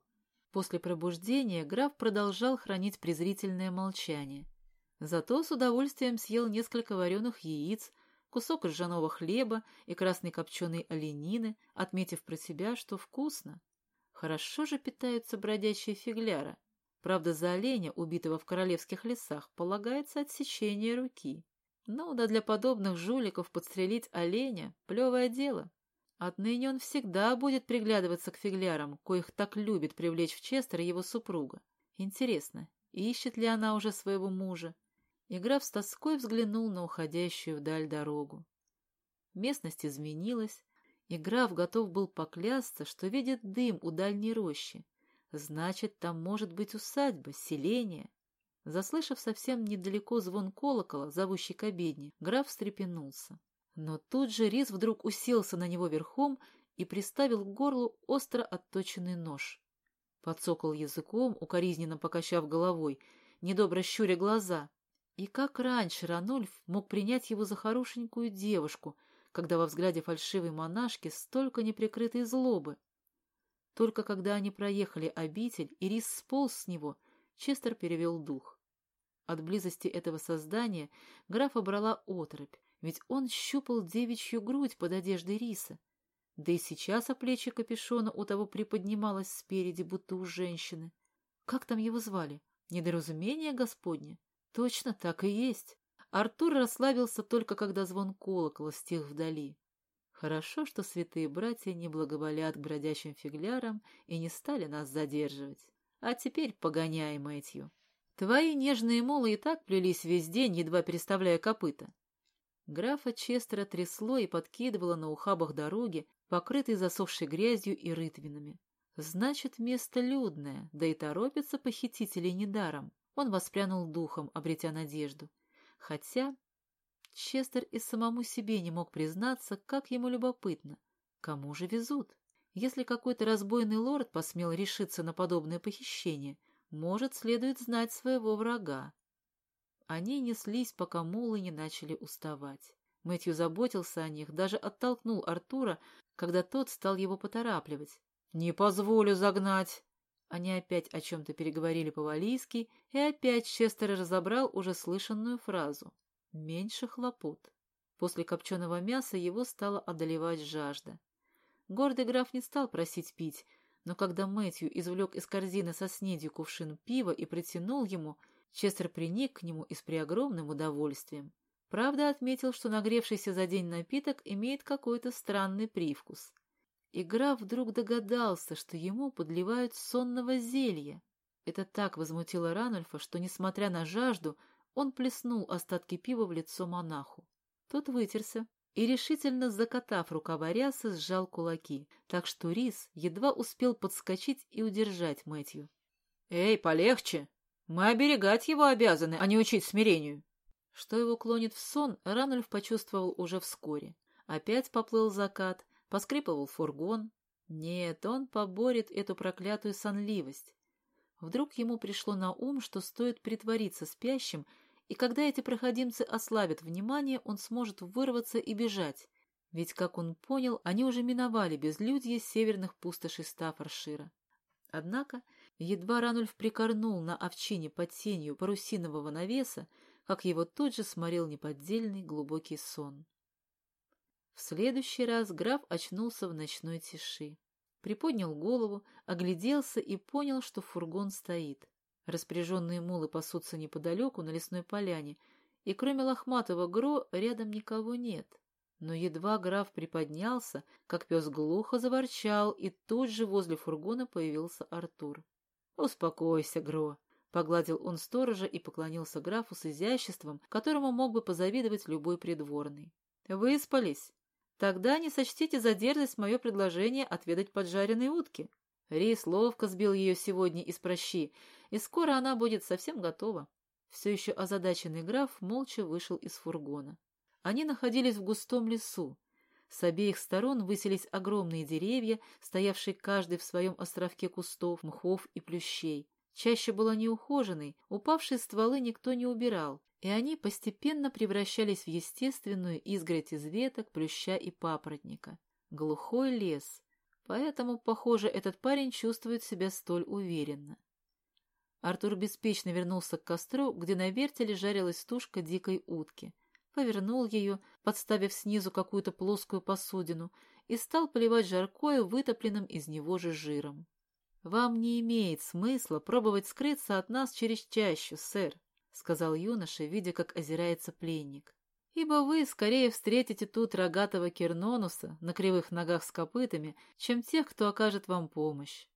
После пробуждения граф продолжал хранить презрительное молчание. Зато с удовольствием съел несколько вареных яиц, кусок ржаного хлеба и красной копченой оленины, отметив про себя, что вкусно. Хорошо же питаются бродячие фигляра. Правда, за оленя, убитого в королевских лесах, полагается отсечение руки. Ну, да для подобных жуликов подстрелить оленя — плевое дело. Отныне он всегда будет приглядываться к фиглярам, коих так любит привлечь в Честер его супруга. Интересно, ищет ли она уже своего мужа? и граф с тоской взглянул на уходящую вдаль дорогу. Местность изменилась, и граф готов был поклясться, что видит дым у дальней рощи. Значит, там может быть усадьба, селение. Заслышав совсем недалеко звон колокола, зовущий к обедне, граф встрепенулся. Но тут же Рис вдруг уселся на него верхом и приставил к горлу остро отточенный нож. Подсокал языком, укоризненно покачав головой, недобро щуря глаза. И как раньше Ранульф мог принять его за хорошенькую девушку, когда во взгляде фальшивой монашки столько неприкрытой злобы? Только когда они проехали обитель, и Рис сполз с него, Честер перевел дух. От близости этого создания графа брала отрыбь, ведь он щупал девичью грудь под одеждой Риса. Да и сейчас о плечи капюшона у того приподнималось спереди, будто у женщины. Как там его звали? Недоразумение Господне? Точно так и есть. Артур расслабился только когда звон колокола стих вдали. Хорошо, что святые братья не благоволят к бродячим фиглярам и не стали нас задерживать. А теперь погоняй, Мэтью. Твои нежные молы и так плелись весь день, едва переставляя копыта. Графа Честера трясло и подкидывало на ухабах дороги, покрытой засохшей грязью и рытвинами. Значит, место людное, да и торопятся похитители недаром. Он воспрянул духом, обретя надежду. Хотя Честер и самому себе не мог признаться, как ему любопытно. Кому же везут? Если какой-то разбойный лорд посмел решиться на подобное похищение, может, следует знать своего врага. Они неслись, пока мулы не начали уставать. Мэтью заботился о них, даже оттолкнул Артура, когда тот стал его поторапливать. «Не позволю загнать!» Они опять о чем-то переговорили по-валийски, и опять Честер разобрал уже слышанную фразу. «Меньше хлопот». После копченого мяса его стала одолевать жажда. Гордый граф не стал просить пить, но когда Мэтью извлек из корзины со снедью кувшин пива и протянул ему, Честер приник к нему и с преогромным удовольствием. Правда, отметил, что нагревшийся за день напиток имеет какой-то странный привкус. И граф вдруг догадался, что ему подливают сонного зелья. Это так возмутило Ранульфа, что, несмотря на жажду, он плеснул остатки пива в лицо монаху. Тот вытерся, и, решительно закатав рукава рясы, сжал кулаки, так что Рис едва успел подскочить и удержать Мэтью. «Эй, полегче! Мы оберегать его обязаны, а не учить смирению!» Что его клонит в сон, Ранульф почувствовал уже вскоре. Опять поплыл закат, поскрипывал фургон. Нет, он поборет эту проклятую сонливость. Вдруг ему пришло на ум, что стоит притвориться спящим и когда эти проходимцы ослабят внимание, он сможет вырваться и бежать. Ведь, как он понял, они уже миновали безлюдье северных пустошей Стаффоршира. Однако, едва Ранульф прикорнул на овчине под тенью парусинового навеса, как его тут же сморил неподдельный глубокий сон. В следующий раз граф очнулся в ночной тиши. Приподнял голову, огляделся и понял, что фургон стоит. Распоряженные мулы пасутся неподалеку на лесной поляне, и кроме лохматого Гро рядом никого нет. Но едва граф приподнялся, как пес глухо заворчал, и тут же возле фургона появился Артур. «Успокойся, Гро!» — погладил он сторожа и поклонился графу с изяществом, которому мог бы позавидовать любой придворный. «Выспались? Тогда не сочтите за дерзость мое предложение отведать поджаренной утки. Рис ловко сбил ее сегодня из прощи, и скоро она будет совсем готова. Все еще озадаченный граф молча вышел из фургона. Они находились в густом лесу. С обеих сторон высились огромные деревья, стоявшие каждый в своем островке кустов, мхов и плющей. Чаще была неухоженной, упавшие стволы никто не убирал, и они постепенно превращались в естественную изгородь из веток, плюща и папоротника. Глухой лес. Поэтому, похоже, этот парень чувствует себя столь уверенно. Артур беспечно вернулся к костру, где на вертеле жарилась тушка дикой утки. Повернул ее, подставив снизу какую-то плоскую посудину, и стал поливать жаркое вытопленным из него же жиром. «Вам не имеет смысла пробовать скрыться от нас через чащу, сэр», — сказал юноша, видя, как озирается пленник. «Ибо вы скорее встретите тут рогатого Кернонуса на кривых ногах с копытами, чем тех, кто окажет вам помощь».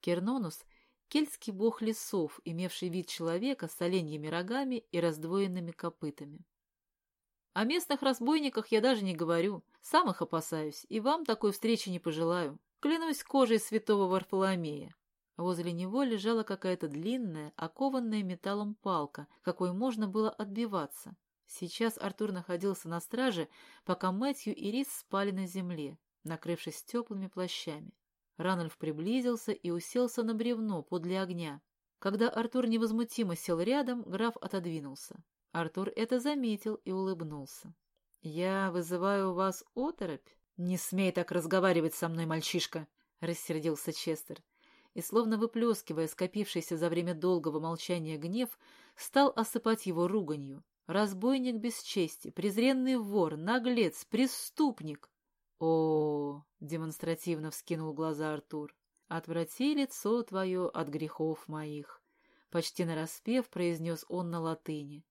Кернонус кельтский бог лесов, имевший вид человека с оленьими рогами и раздвоенными копытами. О местных разбойниках я даже не говорю, сам их опасаюсь, и вам такой встречи не пожелаю. Клянусь кожей святого Варфоломея. Возле него лежала какая-то длинная, окованная металлом палка, какой можно было отбиваться. Сейчас Артур находился на страже, пока Мэтью и Рис спали на земле, накрывшись теплыми плащами. Ранольф приблизился и уселся на бревно подле огня. Когда Артур невозмутимо сел рядом, граф отодвинулся. Артур это заметил и улыбнулся. «Я вызываю у вас оторопь?» «Не смей так разговаривать со мной, мальчишка!» — рассердился Честер. И, словно выплескивая скопившийся за время долгого молчания гнев, стал осыпать его руганью. «Разбойник без чести, презренный вор, наглец, преступник!» О, демонстративно вскинул глаза Артур. Отврати лицо твое от грехов моих. Почти нараспев произнес он на латыни.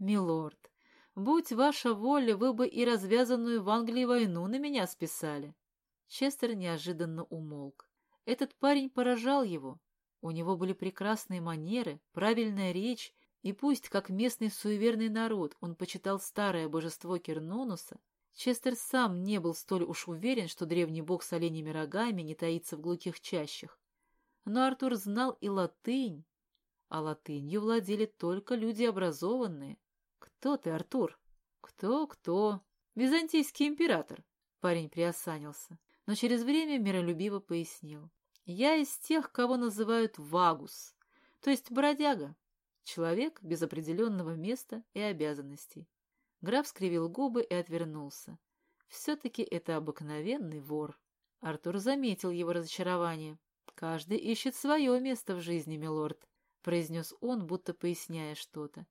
Милорд, будь ваша воля, вы бы и развязанную в Англии войну на меня списали. Честер неожиданно умолк. Этот парень поражал его. У него были прекрасные манеры, правильная речь, и пусть, как местный суеверный народ, он почитал старое божество Кернонуса, Честер сам не был столь уж уверен, что древний бог с оленями рогами не таится в глухих чащах. Но Артур знал и латынь, а латынью владели только люди образованные. «Кто ты, Артур?» «Кто-кто?» «Византийский император», — парень приосанился, но через время миролюбиво пояснил. «Я из тех, кого называют вагус, то есть бродяга, человек без определенного места и обязанностей. Граф скривил губы и отвернулся. Все-таки это обыкновенный вор. Артур заметил его разочарование. «Каждый ищет свое место в жизни, милорд», — произнес он, будто поясняя что-то.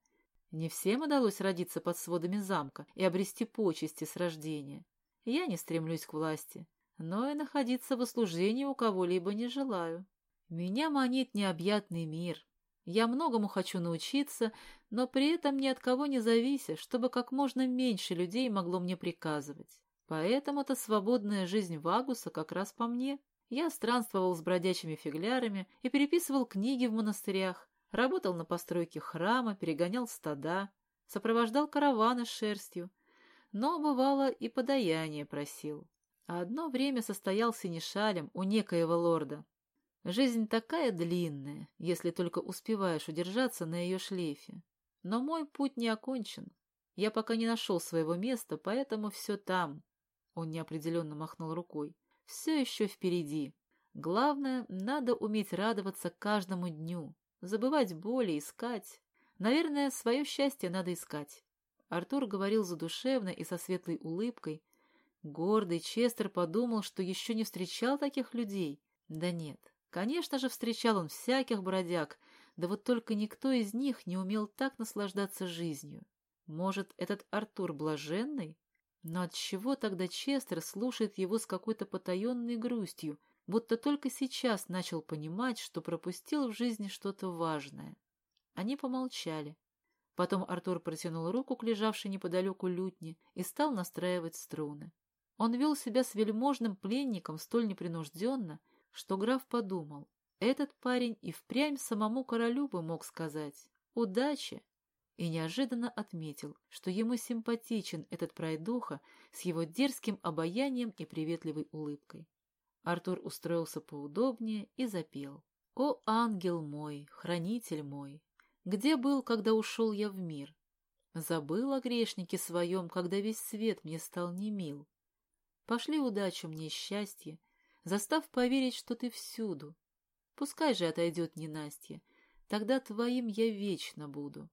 «Не всем удалось родиться под сводами замка и обрести почести с рождения. Я не стремлюсь к власти, но и находиться в услужении у кого-либо не желаю. Меня манит необъятный мир, я многому хочу научиться, но при этом ни от кого не завися, чтобы как можно меньше людей могло мне приказывать. Поэтому-то свободная жизнь Вагуса как раз по мне. Я странствовал с бродячими фиглярами и переписывал книги в монастырях, работал на постройке храма, перегонял стада, сопровождал караваны с шерстью, но, бывало, и подаяние просил. А одно время состоял синешалем у некоего лорда, Жизнь такая длинная, если только успеваешь удержаться на ее шлейфе. Но мой путь не окончен. Я пока не нашел своего места, поэтому все там. Он неопределенно махнул рукой. Все еще впереди. Главное, надо уметь радоваться каждому дню, забывать боли, искать. Наверное, свое счастье надо искать. Артур говорил задушевно и со светлой улыбкой. Гордый Честер подумал, что еще не встречал таких людей. Да нет, Конечно же, встречал он всяких бродяг, да вот только никто из них не умел так наслаждаться жизнью. Может, этот Артур блаженный? Но отчего тогда Честер слушает его с какой-то потаенной грустью, будто только сейчас начал понимать, что пропустил в жизни что-то важное? Они помолчали. Потом Артур протянул руку к лежавшей неподалеку лютне и стал настраивать струны. Он вел себя с вельможным пленником столь непринужденно, что граф подумал, этот парень и впрямь самому королю бы мог сказать «удачи», и неожиданно отметил, что ему симпатичен этот пройдуха с его дерзким обаянием и приветливой улыбкой. Артур устроился поудобнее и запел. «О, ангел мой, хранитель мой, где был, когда ушел я в мир? Забыл о грешнике своем, когда весь свет мне стал немил. Пошли удачу мне счастье, застав поверить, что ты всюду. Пускай же отойдет ненастье, тогда твоим я вечно буду.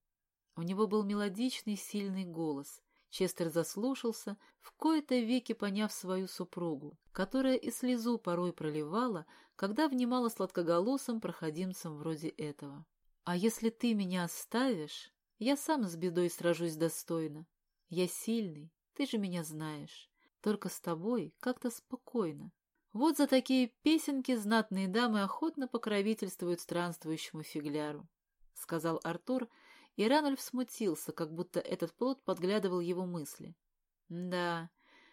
У него был мелодичный, сильный голос. Честер заслушался, в кои-то веки поняв свою супругу, которая и слезу порой проливала, когда внимала сладкоголосым проходимцам вроде этого. «А если ты меня оставишь, я сам с бедой сражусь достойно. Я сильный, ты же меня знаешь. Только с тобой как-то спокойно. Вот за такие песенки знатные дамы охотно покровительствуют странствующему фигляру, — сказал Артур, и Ранульф смутился, как будто этот плод подглядывал его мысли. Да,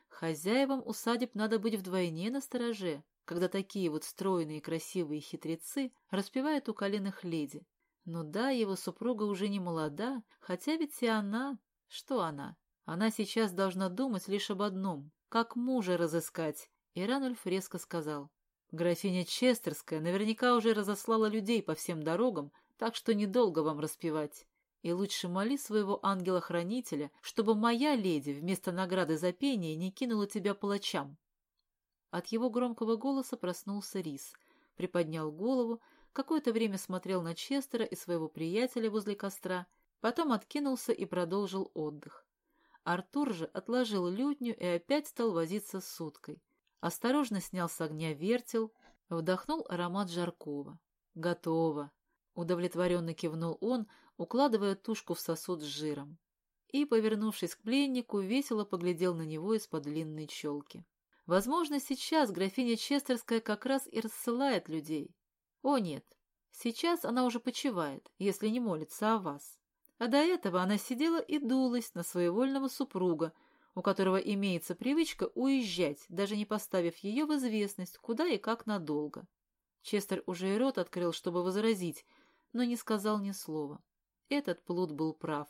хозяевам усадеб надо быть вдвойне настороже, когда такие вот стройные красивые хитрецы распевают у коленных леди. Ну да, его супруга уже не молода, хотя ведь и она... Что она? Она сейчас должна думать лишь об одном — как мужа разыскать. И Ранульф резко сказал. Графиня Честерская наверняка уже разослала людей по всем дорогам, так что недолго вам распевать. И лучше моли своего ангела-хранителя, чтобы моя леди вместо награды за пение не кинула тебя палачам. От его громкого голоса проснулся Рис, приподнял голову, какое-то время смотрел на Честера и своего приятеля возле костра, потом откинулся и продолжил отдых. Артур же отложил лютню и опять стал возиться с суткой. Осторожно снял с огня вертел, вдохнул аромат жаркого. «Готово!» — удовлетворенно кивнул он, укладывая тушку в сосуд с жиром. И, повернувшись к пленнику, весело поглядел на него из-под длинной челки. Возможно, сейчас графиня Честерская как раз и рассылает людей. О нет, сейчас она уже почивает, если не молится о вас. А до этого она сидела и дулась на своевольного супруга, у которого имеется привычка уезжать, даже не поставив ее в известность, куда и как надолго. Честер уже и рот открыл, чтобы возразить, но не сказал ни слова. Этот плут был прав.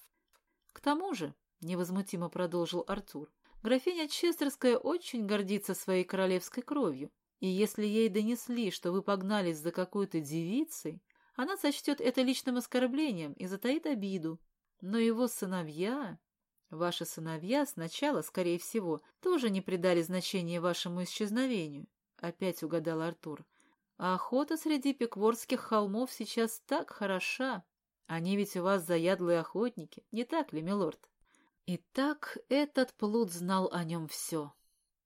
К тому же, — невозмутимо продолжил Артур, — графиня Честерская очень гордится своей королевской кровью, и если ей донесли, что вы погнались за какой-то девицей, она сочтет это личным оскорблением и затаит обиду. Но его сыновья... Ваши сыновья сначала, скорее всего, тоже не придали значения вашему исчезновению, — опять угадал Артур. А охота среди пекворских холмов сейчас так хороша. Они ведь у вас заядлые охотники, не так ли, милорд? Итак, этот плут знал о нем все.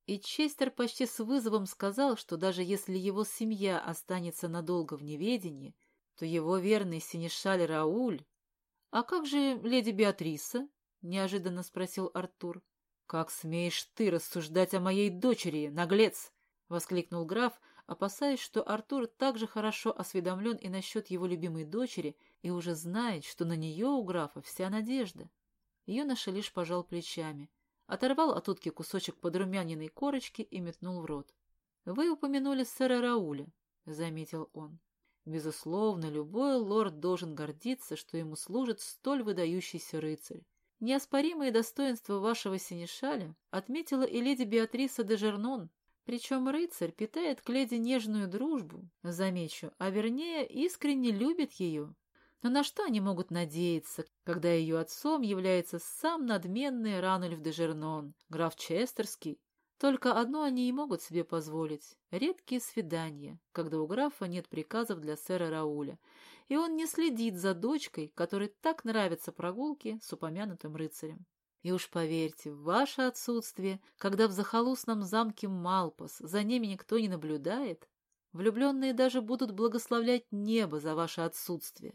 И Честер почти с вызовом сказал, что даже если его семья останется надолго в неведении, то его верный синешаль Рауль... А как же леди Беатриса? — неожиданно спросил Артур. «Как смеешь ты рассуждать о моей дочери, наглец!» — воскликнул граф, опасаясь, что Артур также хорошо осведомлен и насчет его любимой дочери и уже знает, что на нее у графа вся надежда. Юноша лишь пожал плечами, оторвал от утки кусочек подрумяненной корочки и метнул в рот. — Вы упомянули сэра Рауля, — заметил он. Безусловно, любой лорд должен гордиться, что ему служит столь выдающийся рыцарь. Неоспоримые достоинства вашего синешаля отметила и леди Беатриса де Жернон, причем рыцарь питает к леди нежную дружбу, замечу, а вернее искренне любит ее. Но на что они могут надеяться, когда ее отцом является сам надменный Ранульф де Жернон, граф Честерский? Только одно они и могут себе позволить — редкие свидания, когда у графа нет приказов для сэра Рауля, и он не следит за дочкой, которой так нравятся прогулки с упомянутым рыцарем. И уж поверьте, ваше отсутствие, когда в захолустном замке Малпас за ними никто не наблюдает, влюбленные даже будут благословлять небо за ваше отсутствие.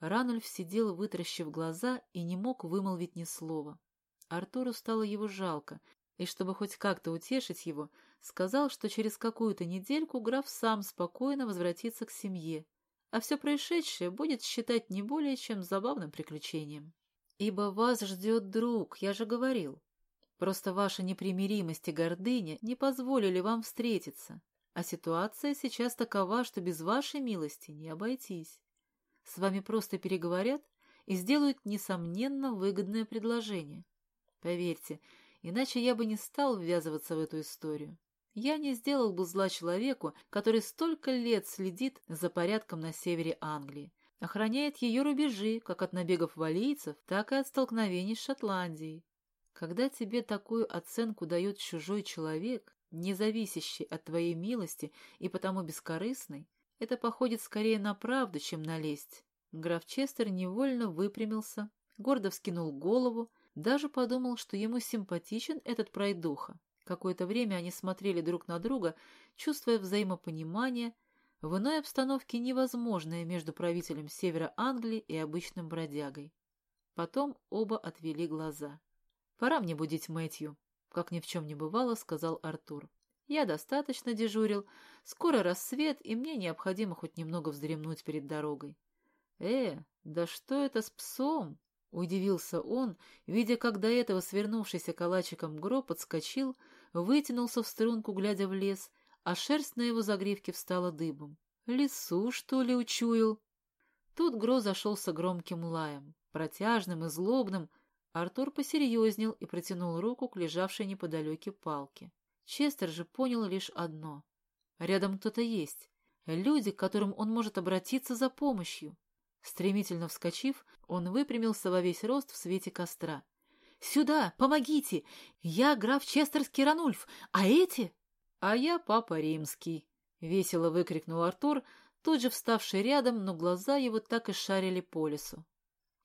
Ранульф сидел, вытаращив глаза, и не мог вымолвить ни слова. Артуру стало его жалко, и чтобы хоть как-то утешить его, сказал, что через какую-то недельку граф сам спокойно возвратится к семье, а все происшедшее будет считать не более чем забавным приключением. Ибо вас ждет друг, я же говорил. Просто ваша непримиримость и гордыня не позволили вам встретиться, а ситуация сейчас такова, что без вашей милости не обойтись. С вами просто переговорят и сделают, несомненно, выгодное предложение. Поверьте, иначе я бы не стал ввязываться в эту историю. Я не сделал бы зла человеку, который столько лет следит за порядком на севере Англии, охраняет ее рубежи как от набегов валийцев, так и от столкновений с Шотландией. Когда тебе такую оценку дает чужой человек, не зависящий от твоей милости и потому бескорыстный, это походит скорее на правду, чем на лесть. Граф Честер невольно выпрямился, гордо вскинул голову, даже подумал, что ему симпатичен этот пройдоха. Какое-то время они смотрели друг на друга, чувствуя взаимопонимание, в иной обстановке невозможное между правителем севера Англии и обычным бродягой. Потом оба отвели глаза. «Пора мне будить Мэтью», — как ни в чем не бывало, сказал Артур. «Я достаточно дежурил. Скоро рассвет, и мне необходимо хоть немного вздремнуть перед дорогой». «Э, да что это с псом?» Удивился он, видя, как до этого свернувшийся калачиком гроб подскочил, вытянулся в струнку, глядя в лес, а шерсть на его загривке встала дыбом. Лису, что ли, учуял? Тут Гро зашелся громким лаем, протяжным и злобным. Артур посерьезнел и протянул руку к лежавшей неподалеке палке. Честер же понял лишь одно. Рядом кто-то есть. Люди, к которым он может обратиться за помощью. Стремительно вскочив, он выпрямился во весь рост в свете костра. «Сюда! Помогите! Я граф Честерский Ранульф, а эти...» «А я папа римский», — весело выкрикнул Артур, тут же вставший рядом, но глаза его так и шарили по лесу.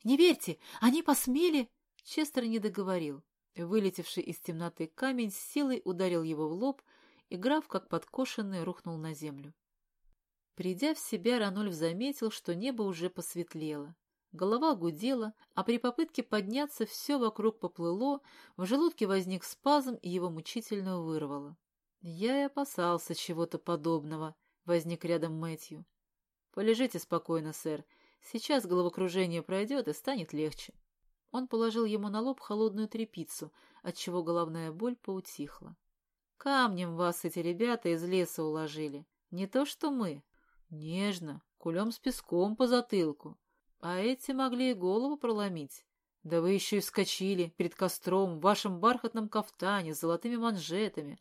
«Не верьте! Они посмели!» Честер не договорил. Вылетевший из темноты камень с силой ударил его в лоб, и граф, как подкошенный, рухнул на землю. Придя в себя, Ранольф заметил, что небо уже посветлело. Голова гудела, а при попытке подняться все вокруг поплыло, в желудке возник спазм и его мучительно вырвало. Я и опасался чего-то подобного, возник рядом Мэтью. Полежите спокойно, сэр. Сейчас головокружение пройдет и станет легче. Он положил ему на лоб холодную тряпицу, отчего головная боль поутихла. Камнем вас эти ребята из леса уложили. Не то что мы. Нежно, кулем с песком по затылку. А эти могли и голову проломить. Да вы еще и вскочили перед костром в вашем бархатном кафтане с золотыми манжетами.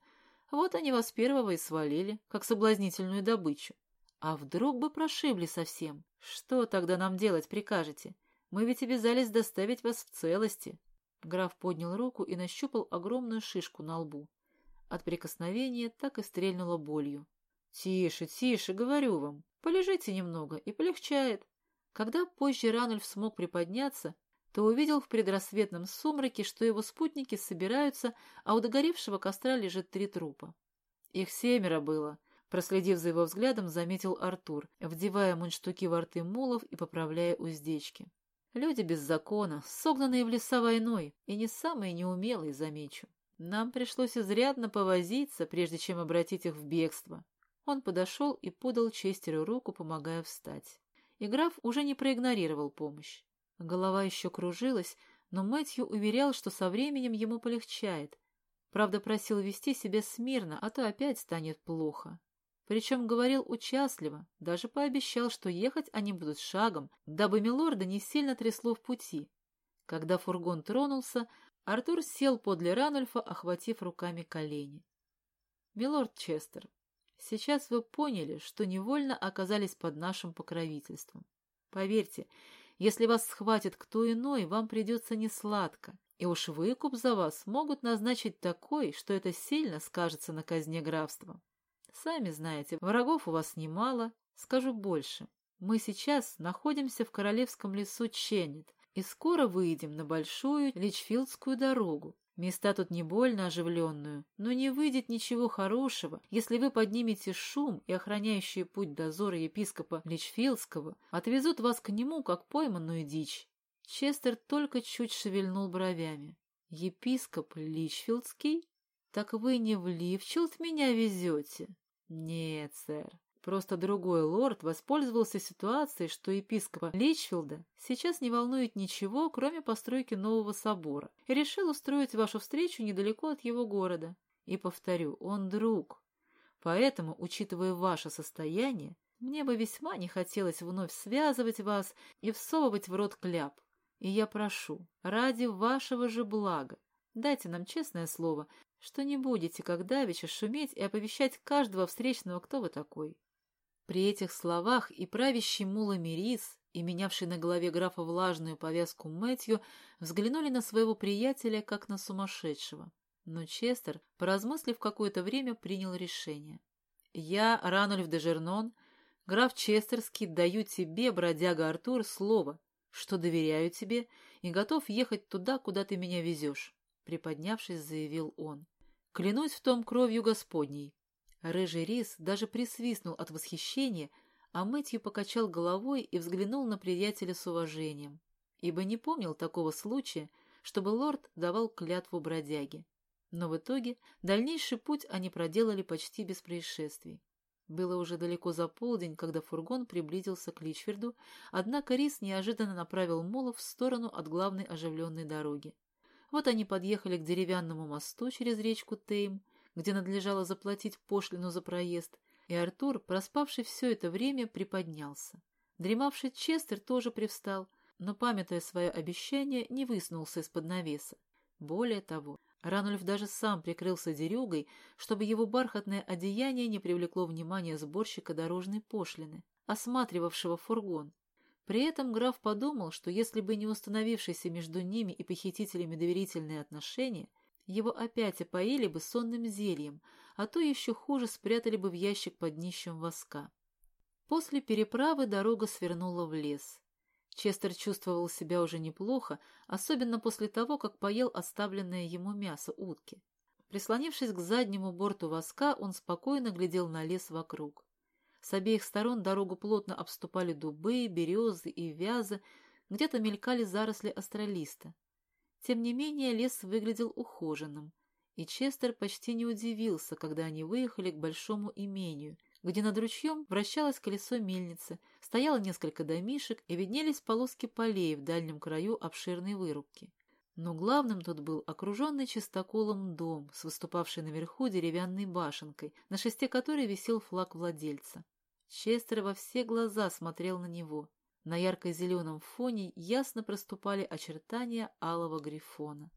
Вот они вас первого и свалили, как соблазнительную добычу. А вдруг бы прошибли совсем? Что тогда нам делать прикажете? Мы ведь обязались доставить вас в целости. Граф поднял руку и нащупал огромную шишку на лбу. От прикосновения так и стрельнуло болью. «Тише, тише, говорю вам. Полежите немного, и полегчает». Когда позже Ранульф смог приподняться, то увидел в предрассветном сумраке, что его спутники собираются, а у догоревшего костра лежит три трупа. Их семеро было. Проследив за его взглядом, заметил Артур, вдевая мундштуки во рты мулов и поправляя уздечки. Люди без закона, согнанные в леса войной, и не самые неумелые, замечу. Нам пришлось изрядно повозиться, прежде чем обратить их в бегство. Он подошел и подал Честеру руку, помогая встать. И граф уже не проигнорировал помощь. Голова еще кружилась, но Мэтью уверял, что со временем ему полегчает. Правда, просил вести себя смирно, а то опять станет плохо. Причем говорил участливо, даже пообещал, что ехать они будут шагом, дабы милорда не сильно трясло в пути. Когда фургон тронулся, Артур сел подле Ранульфа, охватив руками колени. «Милорд Честер, сейчас вы поняли, что невольно оказались под нашим покровительством. Поверьте, если вас схватит кто иной, вам придется несладко, и уж выкуп за вас могут назначить такой, что это сильно скажется на казне графства. Сами знаете, врагов у вас немало, скажу больше. Мы сейчас находимся в королевском лесу Ченнет и скоро выйдем на большую Личфилдскую дорогу, Места тут не больно оживленную, но не выйдет ничего хорошего, если вы поднимете шум, и охраняющие путь дозора епископа Личфилдского отвезут вас к нему, как пойманную дичь. Честер только чуть шевельнул бровями. «Епископ Личфилдский? Так вы не в Ливчилд меня везете?» «Нет, сэр. Просто другой лорд воспользовался ситуацией, что епископа Личфилда сейчас не волнует ничего, кроме постройки нового собора, и решил устроить вашу встречу недалеко от его города. И повторю, он друг. Поэтому, учитывая ваше состояние, мне бы весьма не хотелось вновь связывать вас и всовывать в рот кляп. И я прошу, ради вашего же блага, дайте нам честное слово, что не будете, как давеча, шуметь и оповещать каждого встречного, кто вы такой. При этих словах и правящий мулами рис, и менявший на голове графа влажную повязку Мэтью, взглянули на своего приятеля, как на сумасшедшего. Но Честер, поразмыслив какое-то время, принял решение. «Я, Ранульф де Жернон, граф Честерский, даю тебе, бродяга Артур, слово, что доверяю тебе и готов ехать туда, куда ты меня везешь», — приподнявшись, заявил он. «Клянусь в том кровью Господней, Рыжий рис даже присвистнул от восхищения, а Мэтью покачал головой и взглянул на приятеля с уважением, ибо не помнил такого случая, чтобы лорд давал клятву бродяге. Но в итоге дальнейший путь они проделали почти без происшествий. Было уже далеко за полдень, когда фургон приблизился к Личферду, однако Рис неожиданно направил Молов в сторону от главной оживленной дороги. Вот они подъехали к деревянному мосту через речку Тейм, где надлежало заплатить пошлину за проезд, и Артур, проспавший все это время, приподнялся. Дремавший Честер тоже привстал, но, памятая свое обещание, не высунулся из-под навеса. Более того, Ранульф даже сам прикрылся дерюгой, чтобы его бархатное одеяние не привлекло внимания сборщика дорожной пошлины, осматривавшего фургон. При этом граф подумал, что если бы не установившиеся между ними и похитителями доверительные отношения, его опять опоили бы сонным зельем, а то еще хуже спрятали бы в ящик под днищем воска. После переправы дорога свернула в лес. Честер чувствовал себя уже неплохо, особенно после того, как поел оставленное ему мясо утки. Прислонившись к заднему борту воска, он спокойно глядел на лес вокруг. С обеих сторон дорогу плотно обступали дубы, березы и вязы, где-то мелькали заросли астролиста. Тем не менее лес выглядел ухоженным, и Честер почти не удивился, когда они выехали к большому имению, где над ручьем вращалось колесо мельницы, стояло несколько домишек и виднелись полоски полей в дальнем краю обширной вырубки. Но главным тут был окруженный чистоколом дом с выступавшей наверху деревянной башенкой, на шесте которой висел флаг владельца. Честер во все глаза смотрел на него. На ярко-зеленом фоне ясно проступали очертания алого грифона.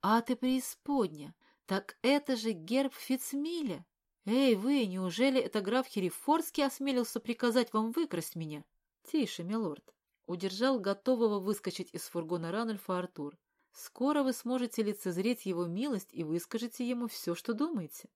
«А ты преисподня! Так это же герб Фицмиля! Эй, вы, неужели это граф Херифорский осмелился приказать вам выкрасть меня?» «Тише, милорд!» — удержал готового выскочить из фургона Ранульфа Артур. «Скоро вы сможете лицезреть его милость и выскажете ему все, что думаете».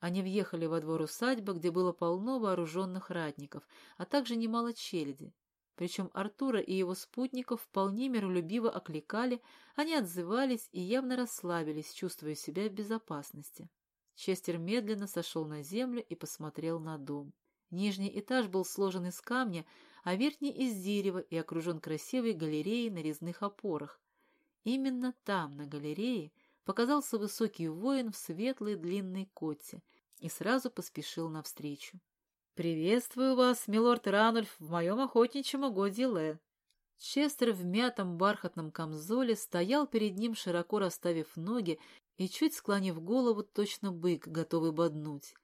Они въехали во двор усадьбы, где было полно вооруженных ратников, а также немало челяди. Причем Артура и его спутников вполне миролюбиво окликали, они отзывались и явно расслабились, чувствуя себя в безопасности. Честер медленно сошел на землю и посмотрел на дом. Нижний этаж был сложен из камня, а верхний — из дерева и окружен красивой галереей на резных опорах. Именно там, на галерее, показался высокий воин в светлой длинной коте и сразу поспешил навстречу. «Приветствую вас, милорд Ранульф, в моем охотничьем угодье Ле». Честер в мятом бархатном камзоле стоял перед ним, широко расставив ноги и чуть склонив голову, точно бык, готовый боднуть.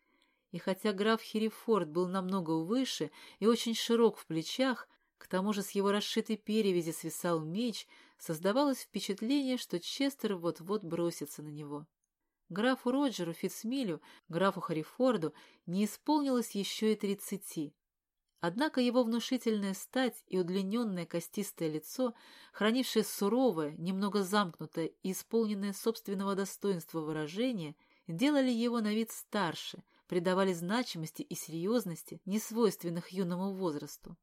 И хотя граф Херифорд был намного выше и очень широк в плечах, к тому же с его расшитой перевязи свисал меч, создавалось впечатление, что Честер вот-вот бросится на него. Графу Роджеру Фитцмилю, графу Харрифорду не исполнилось еще и тридцати. Однако его внушительная стать и удлиненное костистое лицо, хранившее суровое, немного замкнутое и исполненное собственного достоинства выражение, делали его на вид старше, придавали значимости и серьезности, несвойственных юному возрасту.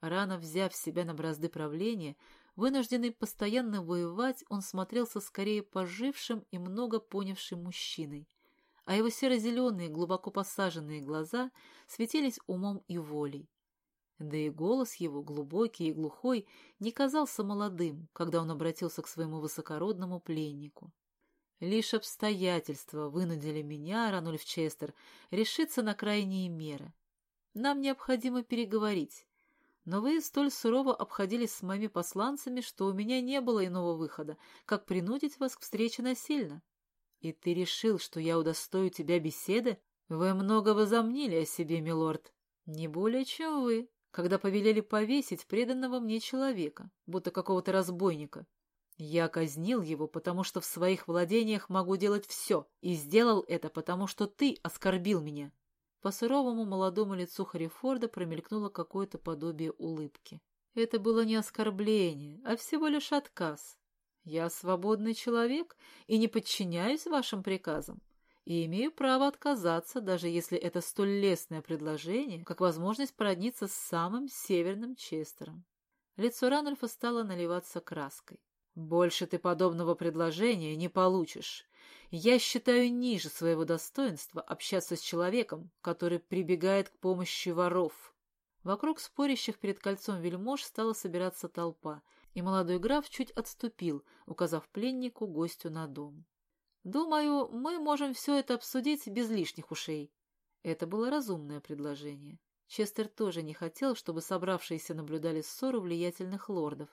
Рано взяв себя на бразды правления, Вынужденный постоянно воевать, он смотрелся скорее пожившим и много понявшим мужчиной, а его серо-зеленые, глубоко посаженные глаза светились умом и волей. Да и голос его, глубокий и глухой, не казался молодым, когда он обратился к своему высокородному пленнику. Лишь обстоятельства вынудили меня, Ранульф Честер, решиться на крайние меры. Нам необходимо переговорить, но вы столь сурово обходились с моими посланцами, что у меня не было иного выхода, как принудить вас к встрече насильно. И ты решил, что я удостою тебя беседы? Вы много возомнили о себе, милорд. Не более, чем вы, когда повелели повесить преданного мне человека, будто какого-то разбойника. Я казнил его, потому что в своих владениях могу делать все, и сделал это, потому что ты оскорбил меня. По суровому молодому лицу Харрифорда промелькнуло какое-то подобие улыбки. Это было не оскорбление, а всего лишь отказ. Я свободный человек и не подчиняюсь вашим приказам, и имею право отказаться, даже если это столь лестное предложение, как возможность породниться с самым северным Честером. Лицо Ранульфа стало наливаться краской. «Больше ты подобного предложения не получишь. Я считаю ниже своего достоинства общаться с человеком, который прибегает к помощи воров. Вокруг спорящих перед кольцом вельмож стала собираться толпа, и молодой граф чуть отступил, указав пленнику гостю на дом. «Думаю, мы можем все это обсудить без лишних ушей». Это было разумное предложение. Честер тоже не хотел, чтобы собравшиеся наблюдали ссору влиятельных лордов.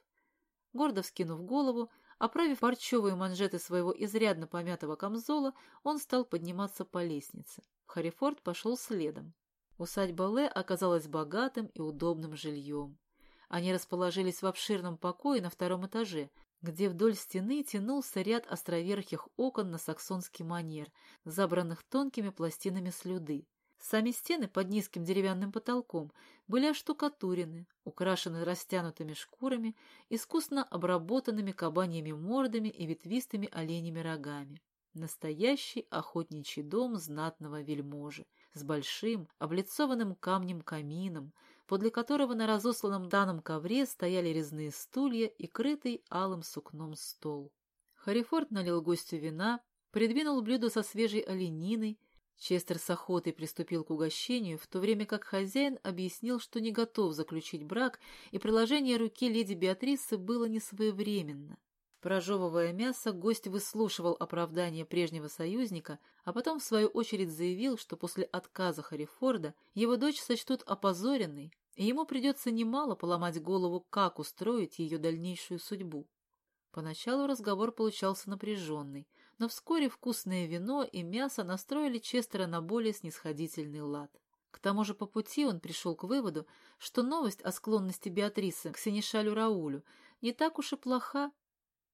Гордо вскинув голову, Оправив парчевые манжеты своего изрядно помятого камзола, он стал подниматься по лестнице. Харрифорд пошел следом. Усадьба Ле оказалась богатым и удобным жильем. Они расположились в обширном покое на втором этаже, где вдоль стены тянулся ряд островерхих окон на саксонский манер, забранных тонкими пластинами слюды. Сами стены под низким деревянным потолком были оштукатурены, украшены растянутыми шкурами, искусно обработанными кабаньими мордами и ветвистыми оленями рогами. Настоящий охотничий дом знатного вельможи, с большим, облицованным камнем камином, подле которого на разосланном данном ковре стояли резные стулья и крытый алым сукном стол. Харрифорд налил гостю вина, придвинул блюдо со свежей олениной, Честер с охотой приступил к угощению, в то время как хозяин объяснил, что не готов заключить брак, и приложение руки леди Беатрисы было несвоевременно. Прожевывая мясо, гость выслушивал оправдание прежнего союзника, а потом в свою очередь заявил, что после отказа Харрифорда его дочь сочтут опозоренной, и ему придется немало поломать голову, как устроить ее дальнейшую судьбу. Поначалу разговор получался напряженный, но вскоре вкусное вино и мясо настроили Честера на более снисходительный лад. К тому же по пути он пришел к выводу, что новость о склонности Беатрисы к синешалю Раулю не так уж и плоха.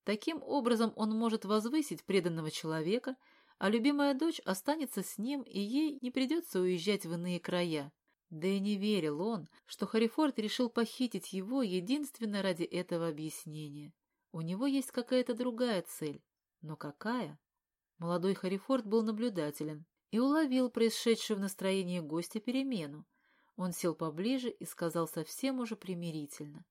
Таким образом он может возвысить преданного человека, а любимая дочь останется с ним, и ей не придется уезжать в иные края. Да и не верил он, что Харрифорд решил похитить его единственно ради этого объяснения. У него есть какая-то другая цель, но какая? Молодой Харрифорд был наблюдателен и уловил происшедшую в настроении гостя перемену. Он сел поближе и сказал совсем уже примирительно.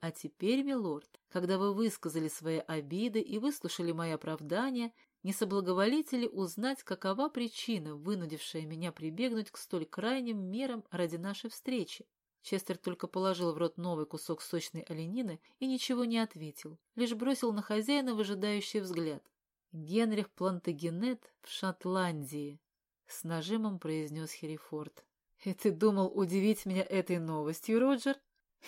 «А теперь, милорд, когда вы высказали свои обиды и выслушали мои оправдания, не соблаговолите ли узнать, какова причина, вынудившая меня прибегнуть к столь крайним мерам ради нашей встречи?» Честер только положил в рот новый кусок сочной оленины и ничего не ответил, лишь бросил на хозяина выжидающий взгляд. Генрих Плантагенет в Шотландии, — с нажимом произнес Херрифорд. — И ты думал удивить меня этой новостью, Роджер?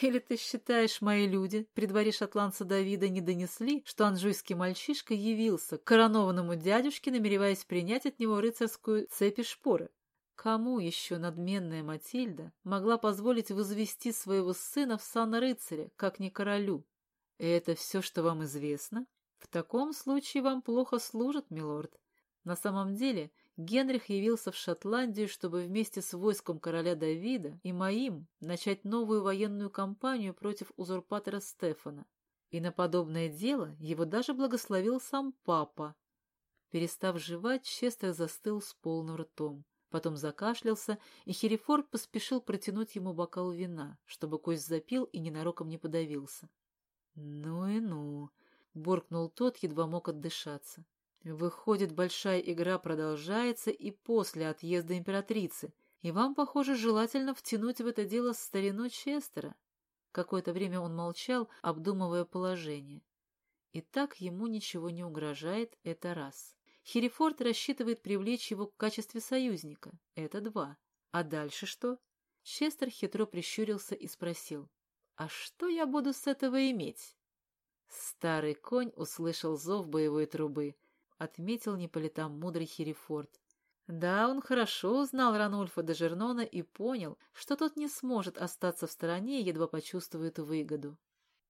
Или ты считаешь, мои люди при дворе шотландца Давида не донесли, что анжуйский мальчишка явился к коронованному дядюшке, намереваясь принять от него рыцарскую цепь и шпоры? Кому еще надменная Матильда могла позволить возвести своего сына в сан рыцаря, как не королю? И это все, что вам известно? В таком случае вам плохо служат, милорд. На самом деле Генрих явился в Шотландию, чтобы вместе с войском короля Давида и моим начать новую военную кампанию против узурпатора Стефана. И на подобное дело его даже благословил сам папа. Перестав жевать, Честер застыл с полным ртом. Потом закашлялся, и Херефорд поспешил протянуть ему бокал вина, чтобы кость запил и ненароком не подавился. — Ну и ну! — буркнул тот, едва мог отдышаться. «Выходит, большая игра продолжается и после отъезда императрицы, и вам, похоже, желательно втянуть в это дело старину Честера». Какое-то время он молчал, обдумывая положение. И так ему ничего не угрожает, это раз. Херефорд рассчитывает привлечь его в качестве союзника, это два. А дальше что? Честер хитро прищурился и спросил, «А что я буду с этого иметь?» Старый конь услышал зов боевой трубы, отметил не мудрый Херифорд. Да, он хорошо знал Ранульфа де Жернона и понял, что тот не сможет остаться в стороне, едва почувствует выгоду.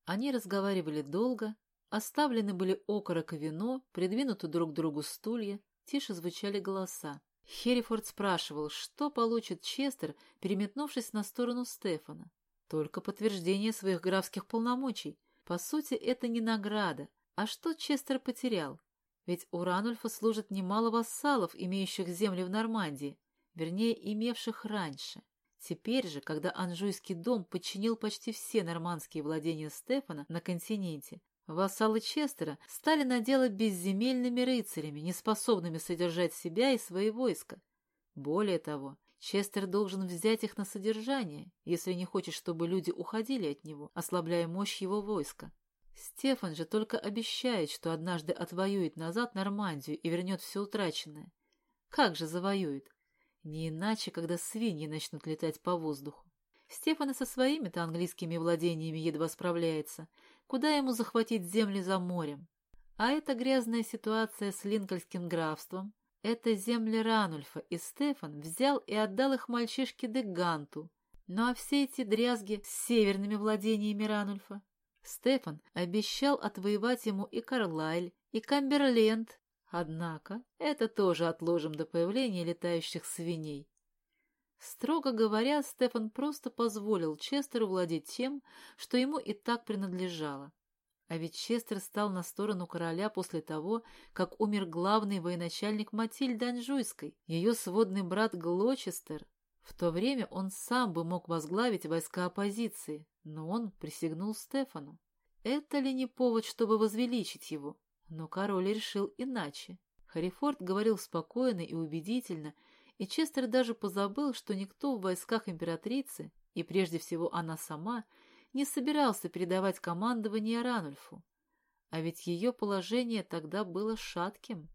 Они разговаривали долго, оставлены были окорок и вино, придвинуты друг к другу стулья, тише звучали голоса. Херифорд спрашивал, что получит Честер, переметнувшись на сторону Стефана. Только подтверждение своих графских полномочий — по сути, это не награда. А что Честер потерял? Ведь у Ранульфа служит немало вассалов, имеющих земли в Нормандии, вернее, имевших раньше. Теперь же, когда Анжуйский дом подчинил почти все нормандские владения Стефана на континенте, вассалы Честера стали на дело безземельными рыцарями, неспособными содержать себя и свои войска. Более того, Честер должен взять их на содержание, если не хочет, чтобы люди уходили от него, ослабляя мощь его войска. Стефан же только обещает, что однажды отвоюет назад Нормандию и вернет все утраченное. Как же завоюет? Не иначе, когда свиньи начнут летать по воздуху. Стефан и со своими-то английскими владениями едва справляется. Куда ему захватить земли за морем? А эта грязная ситуация с Линкольнским графством, это земли Ранульфа, и Стефан взял и отдал их мальчишке Деганту. Ну а все эти дрязги с северными владениями Ранульфа? Стефан обещал отвоевать ему и Карлайль, и Камберленд. Однако это тоже отложим до появления летающих свиней. Строго говоря, Стефан просто позволил Честеру владеть тем, что ему и так принадлежало. А ведь Честер стал на сторону короля после того, как умер главный военачальник Матильды Анжуйской, ее сводный брат Глочестер. В то время он сам бы мог возглавить войска оппозиции, но он присягнул Стефану. Это ли не повод, чтобы возвеличить его? Но король решил иначе. Харифорд говорил спокойно и убедительно, и Честер даже позабыл, что никто в войсках императрицы, и прежде всего она сама, не собирался передавать командование Ранульфу. А ведь ее положение тогда было шатким.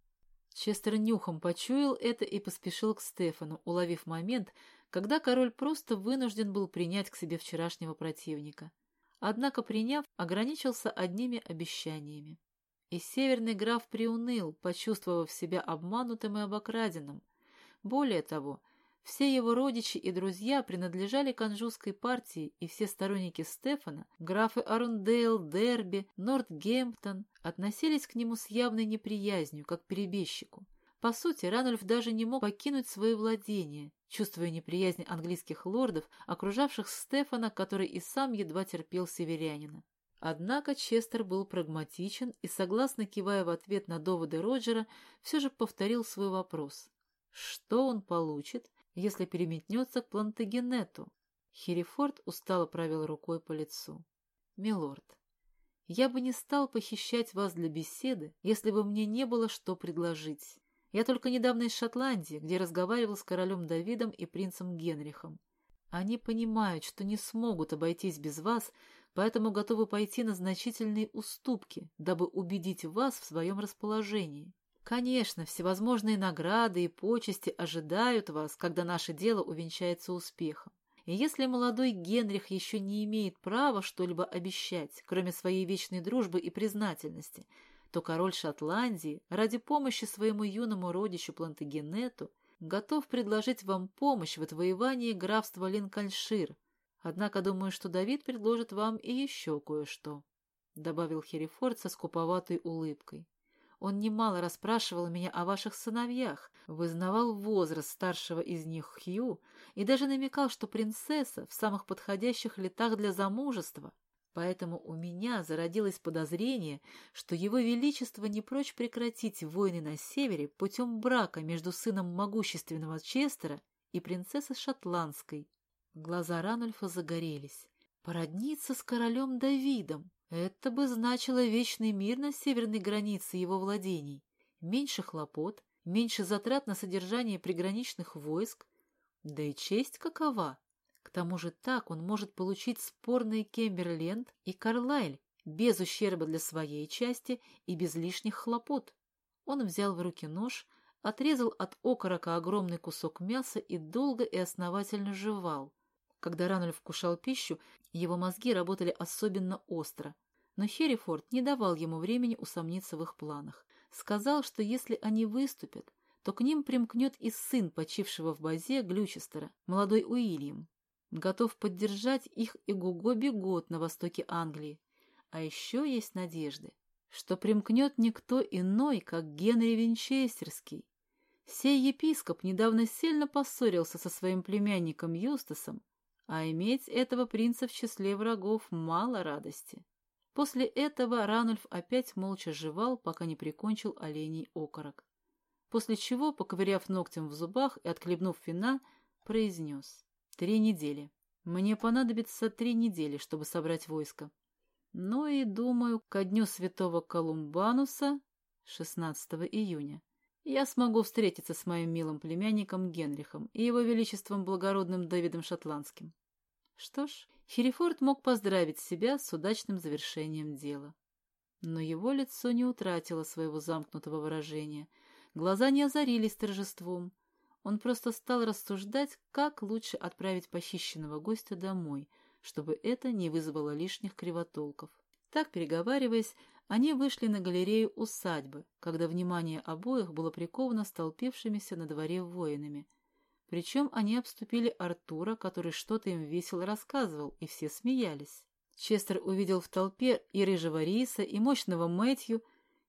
Честер нюхом почуял это и поспешил к Стефану, уловив момент, когда король просто вынужден был принять к себе вчерашнего противника. Однако, приняв, ограничился одними обещаниями. И северный граф приуныл, почувствовав себя обманутым и обокраденным – более того, все его родичи и друзья принадлежали к анжузской партии, и все сторонники Стефана, графы Арундейл, Дерби, Нортгемптон, относились к нему с явной неприязнью, как к перебежчику. По сути, Ранульф даже не мог покинуть свои владения, чувствуя неприязнь английских лордов, окружавших Стефана, который и сам едва терпел северянина. Однако Честер был прагматичен и, согласно кивая в ответ на доводы Роджера, все же повторил свой вопрос. Что он получит, если переметнется к Плантагенету? Херифорд устало провел рукой по лицу. «Милорд, я бы не стал похищать вас для беседы, если бы мне не было что предложить. Я только недавно из Шотландии, где разговаривал с королем Давидом и принцем Генрихом. Они понимают, что не смогут обойтись без вас, поэтому готовы пойти на значительные уступки, дабы убедить вас в своем расположении. Конечно, всевозможные награды и почести ожидают вас, когда наше дело увенчается успехом. И если молодой Генрих еще не имеет права что-либо обещать, кроме своей вечной дружбы и признательности, то король Шотландии ради помощи своему юному родичу Плантагенету готов предложить вам помощь в отвоевании графства Линкольншир. Однако думаю, что Давид предложит вам и еще кое-что, — добавил Херифорд со скуповатой улыбкой. Он немало расспрашивал меня о ваших сыновьях, вызнавал возраст старшего из них Хью и даже намекал, что принцесса в самых подходящих летах для замужества. Поэтому у меня зародилось подозрение, что его величество не прочь прекратить войны на севере путем брака между сыном могущественного Честера и принцессой Шотландской. Глаза Ранульфа загорелись. Породниться с королем Давидом. Это бы значило вечный мир на северной границе его владений, меньше хлопот, меньше затрат на содержание приграничных войск, да и честь какова. К тому же так он может получить спорные Кемберленд и Карлайль без ущерба для своей части и без лишних хлопот. Он взял в руки нож, отрезал от окорока огромный кусок мяса и долго и основательно жевал. Когда Ранульф вкушал пищу, его мозги работали особенно остро. Но Херрифорд не давал ему времени усомниться в их планах. Сказал, что если они выступят, то к ним примкнет и сын почившего в базе Глючестера, молодой Уильям. Готов поддержать их и Гуго Бегот на востоке Англии. А еще есть надежды, что примкнет никто иной, как Генри Винчестерский. Сей епископ недавно сильно поссорился со своим племянником Юстасом, а иметь этого принца в числе врагов мало радости. После этого Ранульф опять молча жевал, пока не прикончил оленей окорок. После чего, поковыряв ногтем в зубах и отхлебнув вина, произнес. «Три недели. Мне понадобится три недели, чтобы собрать войско. Ну и, думаю, ко дню святого Колумбануса, 16 июня, я смогу встретиться с моим милым племянником Генрихом и его величеством благородным Давидом Шотландским. Что ж, Херифорд мог поздравить себя с удачным завершением дела. Но его лицо не утратило своего замкнутого выражения, глаза не озарились торжеством. Он просто стал рассуждать, как лучше отправить похищенного гостя домой, чтобы это не вызвало лишних кривотолков. Так, переговариваясь, Они вышли на галерею усадьбы, когда внимание обоих было приковано столпившимися на дворе воинами. Причем они обступили Артура, который что-то им весело рассказывал, и все смеялись. Честер увидел в толпе и рыжего риса, и мощного Мэтью.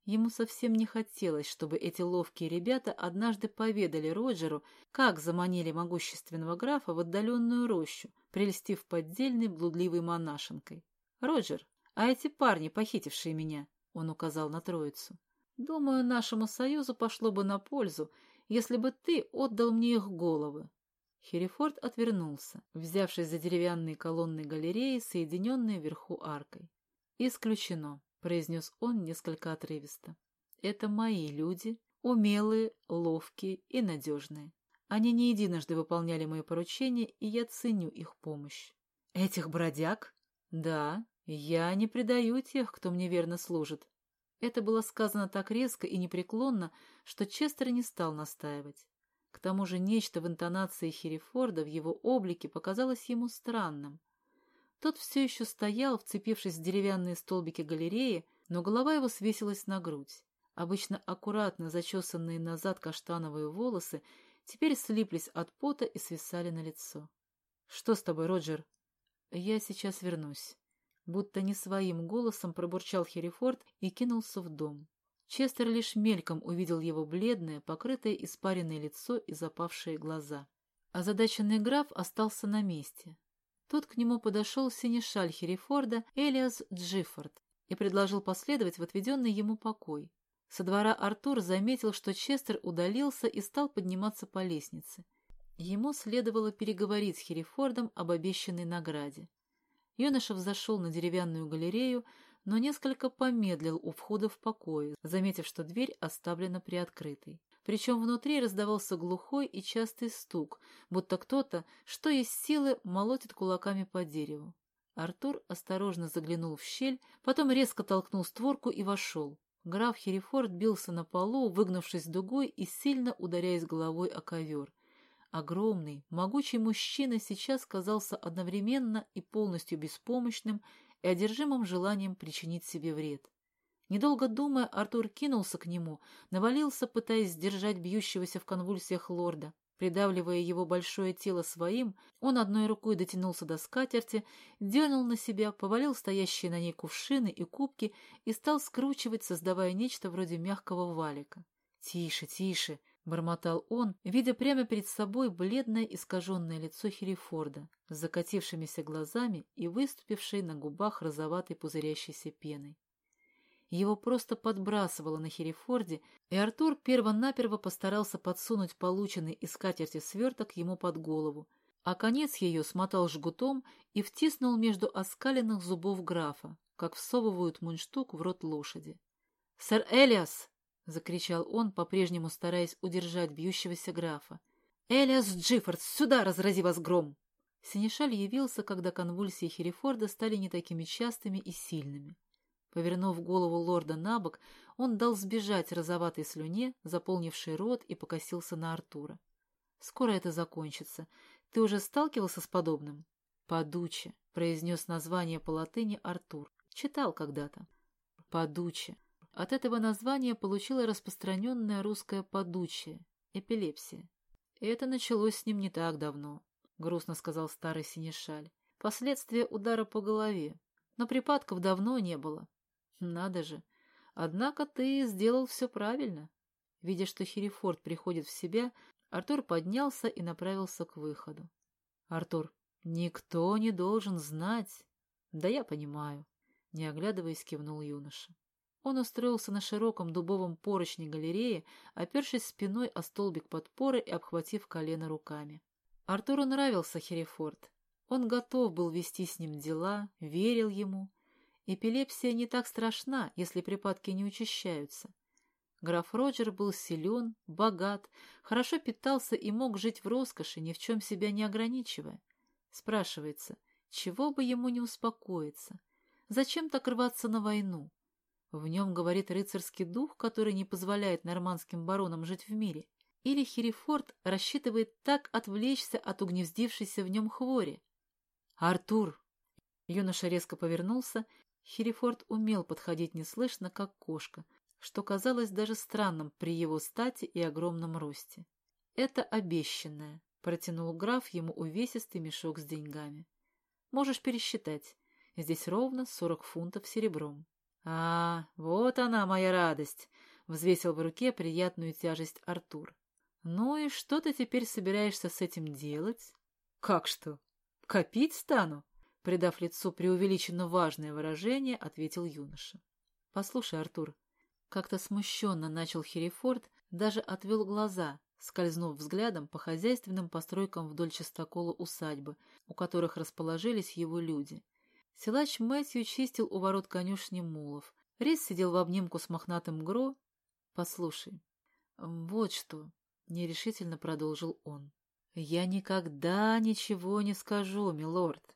Ему совсем не хотелось, чтобы эти ловкие ребята однажды поведали Роджеру, как заманили могущественного графа в отдаленную рощу, прельстив поддельной блудливой монашенкой. «Роджер, а эти парни, похитившие меня?» — он указал на троицу. «Думаю, нашему союзу пошло бы на пользу, если бы ты отдал мне их головы. Херефорд отвернулся, взявшись за деревянные колонны галереи, соединенные вверху аркой. «Исключено», — произнес он несколько отрывисто. «Это мои люди, умелые, ловкие и надежные. Они не единожды выполняли мои поручения, и я ценю их помощь». «Этих бродяг?» «Да, я не предаю тех, кто мне верно служит». Это было сказано так резко и непреклонно, что Честер не стал настаивать. К тому же нечто в интонации Херифорда в его облике показалось ему странным. Тот все еще стоял, вцепившись в деревянные столбики галереи, но голова его свесилась на грудь. Обычно аккуратно зачесанные назад каштановые волосы теперь слиплись от пота и свисали на лицо. — Что с тобой, Роджер? — Я сейчас вернусь. Будто не своим голосом пробурчал Херифорд и кинулся в дом. Честер лишь мельком увидел его бледное, покрытое испаренное лицо и запавшие глаза. Озадаченный граф остался на месте. Тут к нему подошел синешаль Херифорда Элиас Джиффорд и предложил последовать в отведенный ему покой. Со двора Артур заметил, что Честер удалился и стал подниматься по лестнице. Ему следовало переговорить с Херифордом об обещанной награде. Юноша взошел на деревянную галерею, но несколько помедлил у входа в покой, заметив, что дверь оставлена приоткрытой. Причем внутри раздавался глухой и частый стук, будто кто-то, что есть силы, молотит кулаками по дереву. Артур осторожно заглянул в щель, потом резко толкнул створку и вошел. Граф Херифорд бился на полу, выгнувшись дугой и сильно ударяясь головой о ковер. Огромный, могучий мужчина сейчас казался одновременно и полностью беспомощным и одержимым желанием причинить себе вред. Недолго думая, Артур кинулся к нему, навалился, пытаясь сдержать бьющегося в конвульсиях лорда. Придавливая его большое тело своим, он одной рукой дотянулся до скатерти, дернул на себя, повалил стоящие на ней кувшины и кубки и стал скручивать, создавая нечто вроде мягкого валика. «Тише, тише!» — бормотал он, видя прямо перед собой бледное искаженное лицо Херифорда с закатившимися глазами и выступившей на губах розоватой пузырящейся пеной. Его просто подбрасывало на Херифорде, и Артур перво-наперво постарался подсунуть полученный из скатерти сверток ему под голову, а конец ее смотал жгутом и втиснул между оскаленных зубов графа, как всовывают мундштук в рот лошади. «Сэр Элиас!» — закричал он, по-прежнему стараясь удержать бьющегося графа. «Элиас Джиффорд, сюда, разрази вас гром!» Синишаль явился, когда конвульсии Херифорда стали не такими частыми и сильными. Повернув голову лорда на бок, он дал сбежать розоватой слюне, заполнившей рот, и покосился на Артура. «Скоро это закончится. Ты уже сталкивался с подобным?» «Падуче», — произнес название по латыни Артур. Читал когда-то. «Падуче», от этого названия получила распространенное русское подучие – эпилепсия. Это началось с ним не так давно, грустно сказал старый синешаль. Последствия удара по голове. Но припадков давно не было. Надо же. Однако ты сделал все правильно. Видя, что Херифорд приходит в себя, Артур поднялся и направился к выходу. Артур, никто не должен знать. Да я понимаю. Не оглядываясь, кивнул юноша. Он устроился на широком дубовом поручне галереи, опершись спиной о столбик подпоры и обхватив колено руками. Артуру нравился Херефорд. Он готов был вести с ним дела, верил ему. Эпилепсия не так страшна, если припадки не учащаются. Граф Роджер был силен, богат, хорошо питался и мог жить в роскоши, ни в чем себя не ограничивая. Спрашивается, чего бы ему не успокоиться? Зачем так рваться на войну? В нем говорит рыцарский дух, который не позволяет нормандским баронам жить в мире. Или Херифорд рассчитывает так отвлечься от угнездившейся в нем хвори. «Артур!» Юноша резко повернулся. Херефорд умел подходить неслышно, как кошка, что казалось даже странным при его стати и огромном росте. «Это обещанное», — протянул граф ему увесистый мешок с деньгами. «Можешь пересчитать. Здесь ровно сорок фунтов серебром». «А, вот она, моя радость!» — взвесил в руке приятную тяжесть Артур. «Ну и что ты теперь собираешься с этим делать?» «Как что? Копить стану?» Придав лицу преувеличенно важное выражение, ответил юноша. «Послушай, Артур, как-то смущенно начал Херефорд, даже отвел глаза, скользнув взглядом по хозяйственным постройкам вдоль частокола усадьбы, у которых расположились его люди. Силач Мэтью чистил у ворот конюшни мулов. Рис сидел в обнимку с мохнатым Гро. «Послушай, вот что», — нерешительно продолжил он. «Я никогда ничего не скажу, милорд.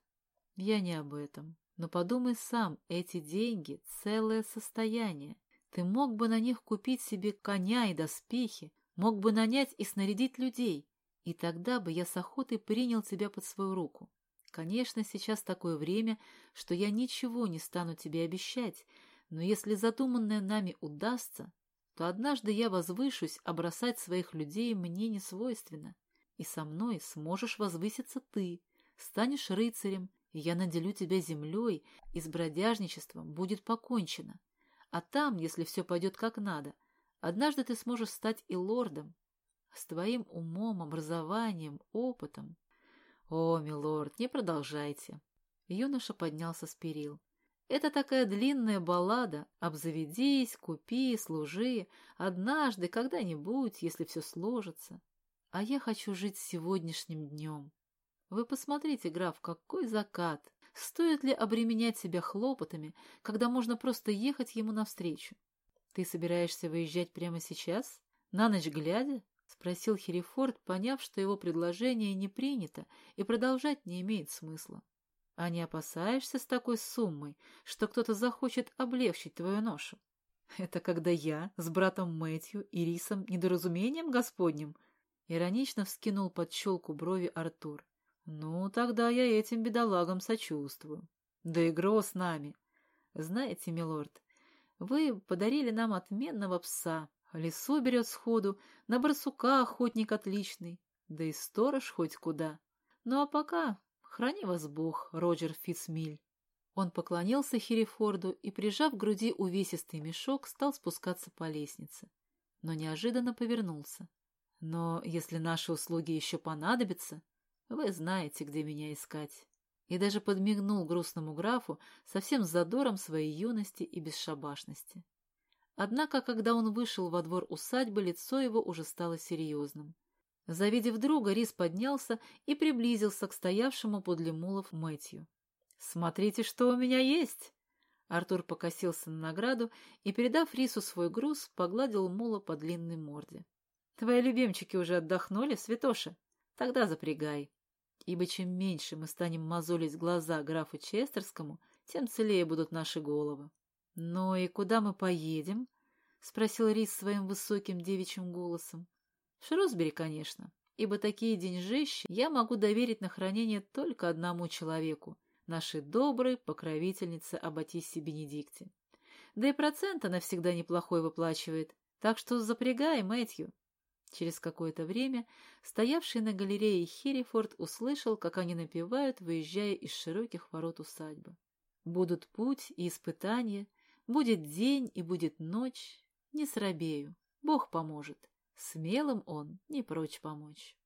Я не об этом. Но подумай сам, эти деньги — целое состояние. Ты мог бы на них купить себе коня и доспехи, мог бы нанять и снарядить людей, и тогда бы я с охотой принял тебя под свою руку. Конечно, сейчас такое время, что я ничего не стану тебе обещать, но если задуманное нами удастся, то однажды я возвышусь, а бросать своих людей мне не свойственно. И со мной сможешь возвыситься ты, станешь рыцарем, и я наделю тебя землей, и с бродяжничеством будет покончено. А там, если все пойдет как надо, однажды ты сможешь стать и лордом. С твоим умом, образованием, опытом. О, милорд, не продолжайте. Юноша поднялся с перил. Это такая длинная баллада. Обзаведись, купи, служи. Однажды, когда-нибудь, если все сложится. А я хочу жить сегодняшним днем. Вы посмотрите, граф, какой закат! Стоит ли обременять себя хлопотами, когда можно просто ехать ему навстречу? Ты собираешься выезжать прямо сейчас? На ночь глядя? Спросил Херефорд, поняв, что его предложение не принято и продолжать не имеет смысла. А не опасаешься с такой суммой, что кто-то захочет облегчить твою ношу? Это когда я с братом Мэтью и Рисом недоразумением господним? Иронично вскинул под щелку брови Артур. Ну, тогда я этим бедолагам сочувствую. Да и Гро с нами. Знаете, милорд, вы подарили нам отменного пса. Лесу берет сходу, на барсука охотник отличный, да и сторож хоть куда. Ну а пока храни вас Бог, Роджер Фитцмиль. Он поклонился Херефорду и, прижав к груди увесистый мешок, стал спускаться по лестнице. Но неожиданно повернулся. Но если наши услуги еще понадобятся, вы знаете, где меня искать. И даже подмигнул грустному графу совсем с задором своей юности и бесшабашности. Однако, когда он вышел во двор усадьбы, лицо его уже стало серьезным. Завидев друга, Рис поднялся и приблизился к стоявшему подле мулов Мэтью. «Смотрите, что у меня есть!» Артур покосился на награду и, передав Рису свой груз, погладил мула по длинной морде. «Твои любимчики уже отдохнули, святоша? Тогда запрягай ибо чем меньше мы станем мозолить глаза графу Честерскому, тем целее будут наши головы. — Ну и куда мы поедем? — спросил Рис своим высоким девичьим голосом. — В Шрусбери, конечно, ибо такие деньжищи я могу доверить на хранение только одному человеку, нашей доброй покровительнице Аббатиссе Бенедикте. Да и процент она всегда неплохой выплачивает, так что запрягай, Мэтью. Через какое-то время стоявший на галерее Херрифорд услышал, как они напевают, выезжая из широких ворот усадьбы. «Будут путь и испытания, будет день и будет ночь, не срабею, Бог поможет, смелым он не прочь помочь».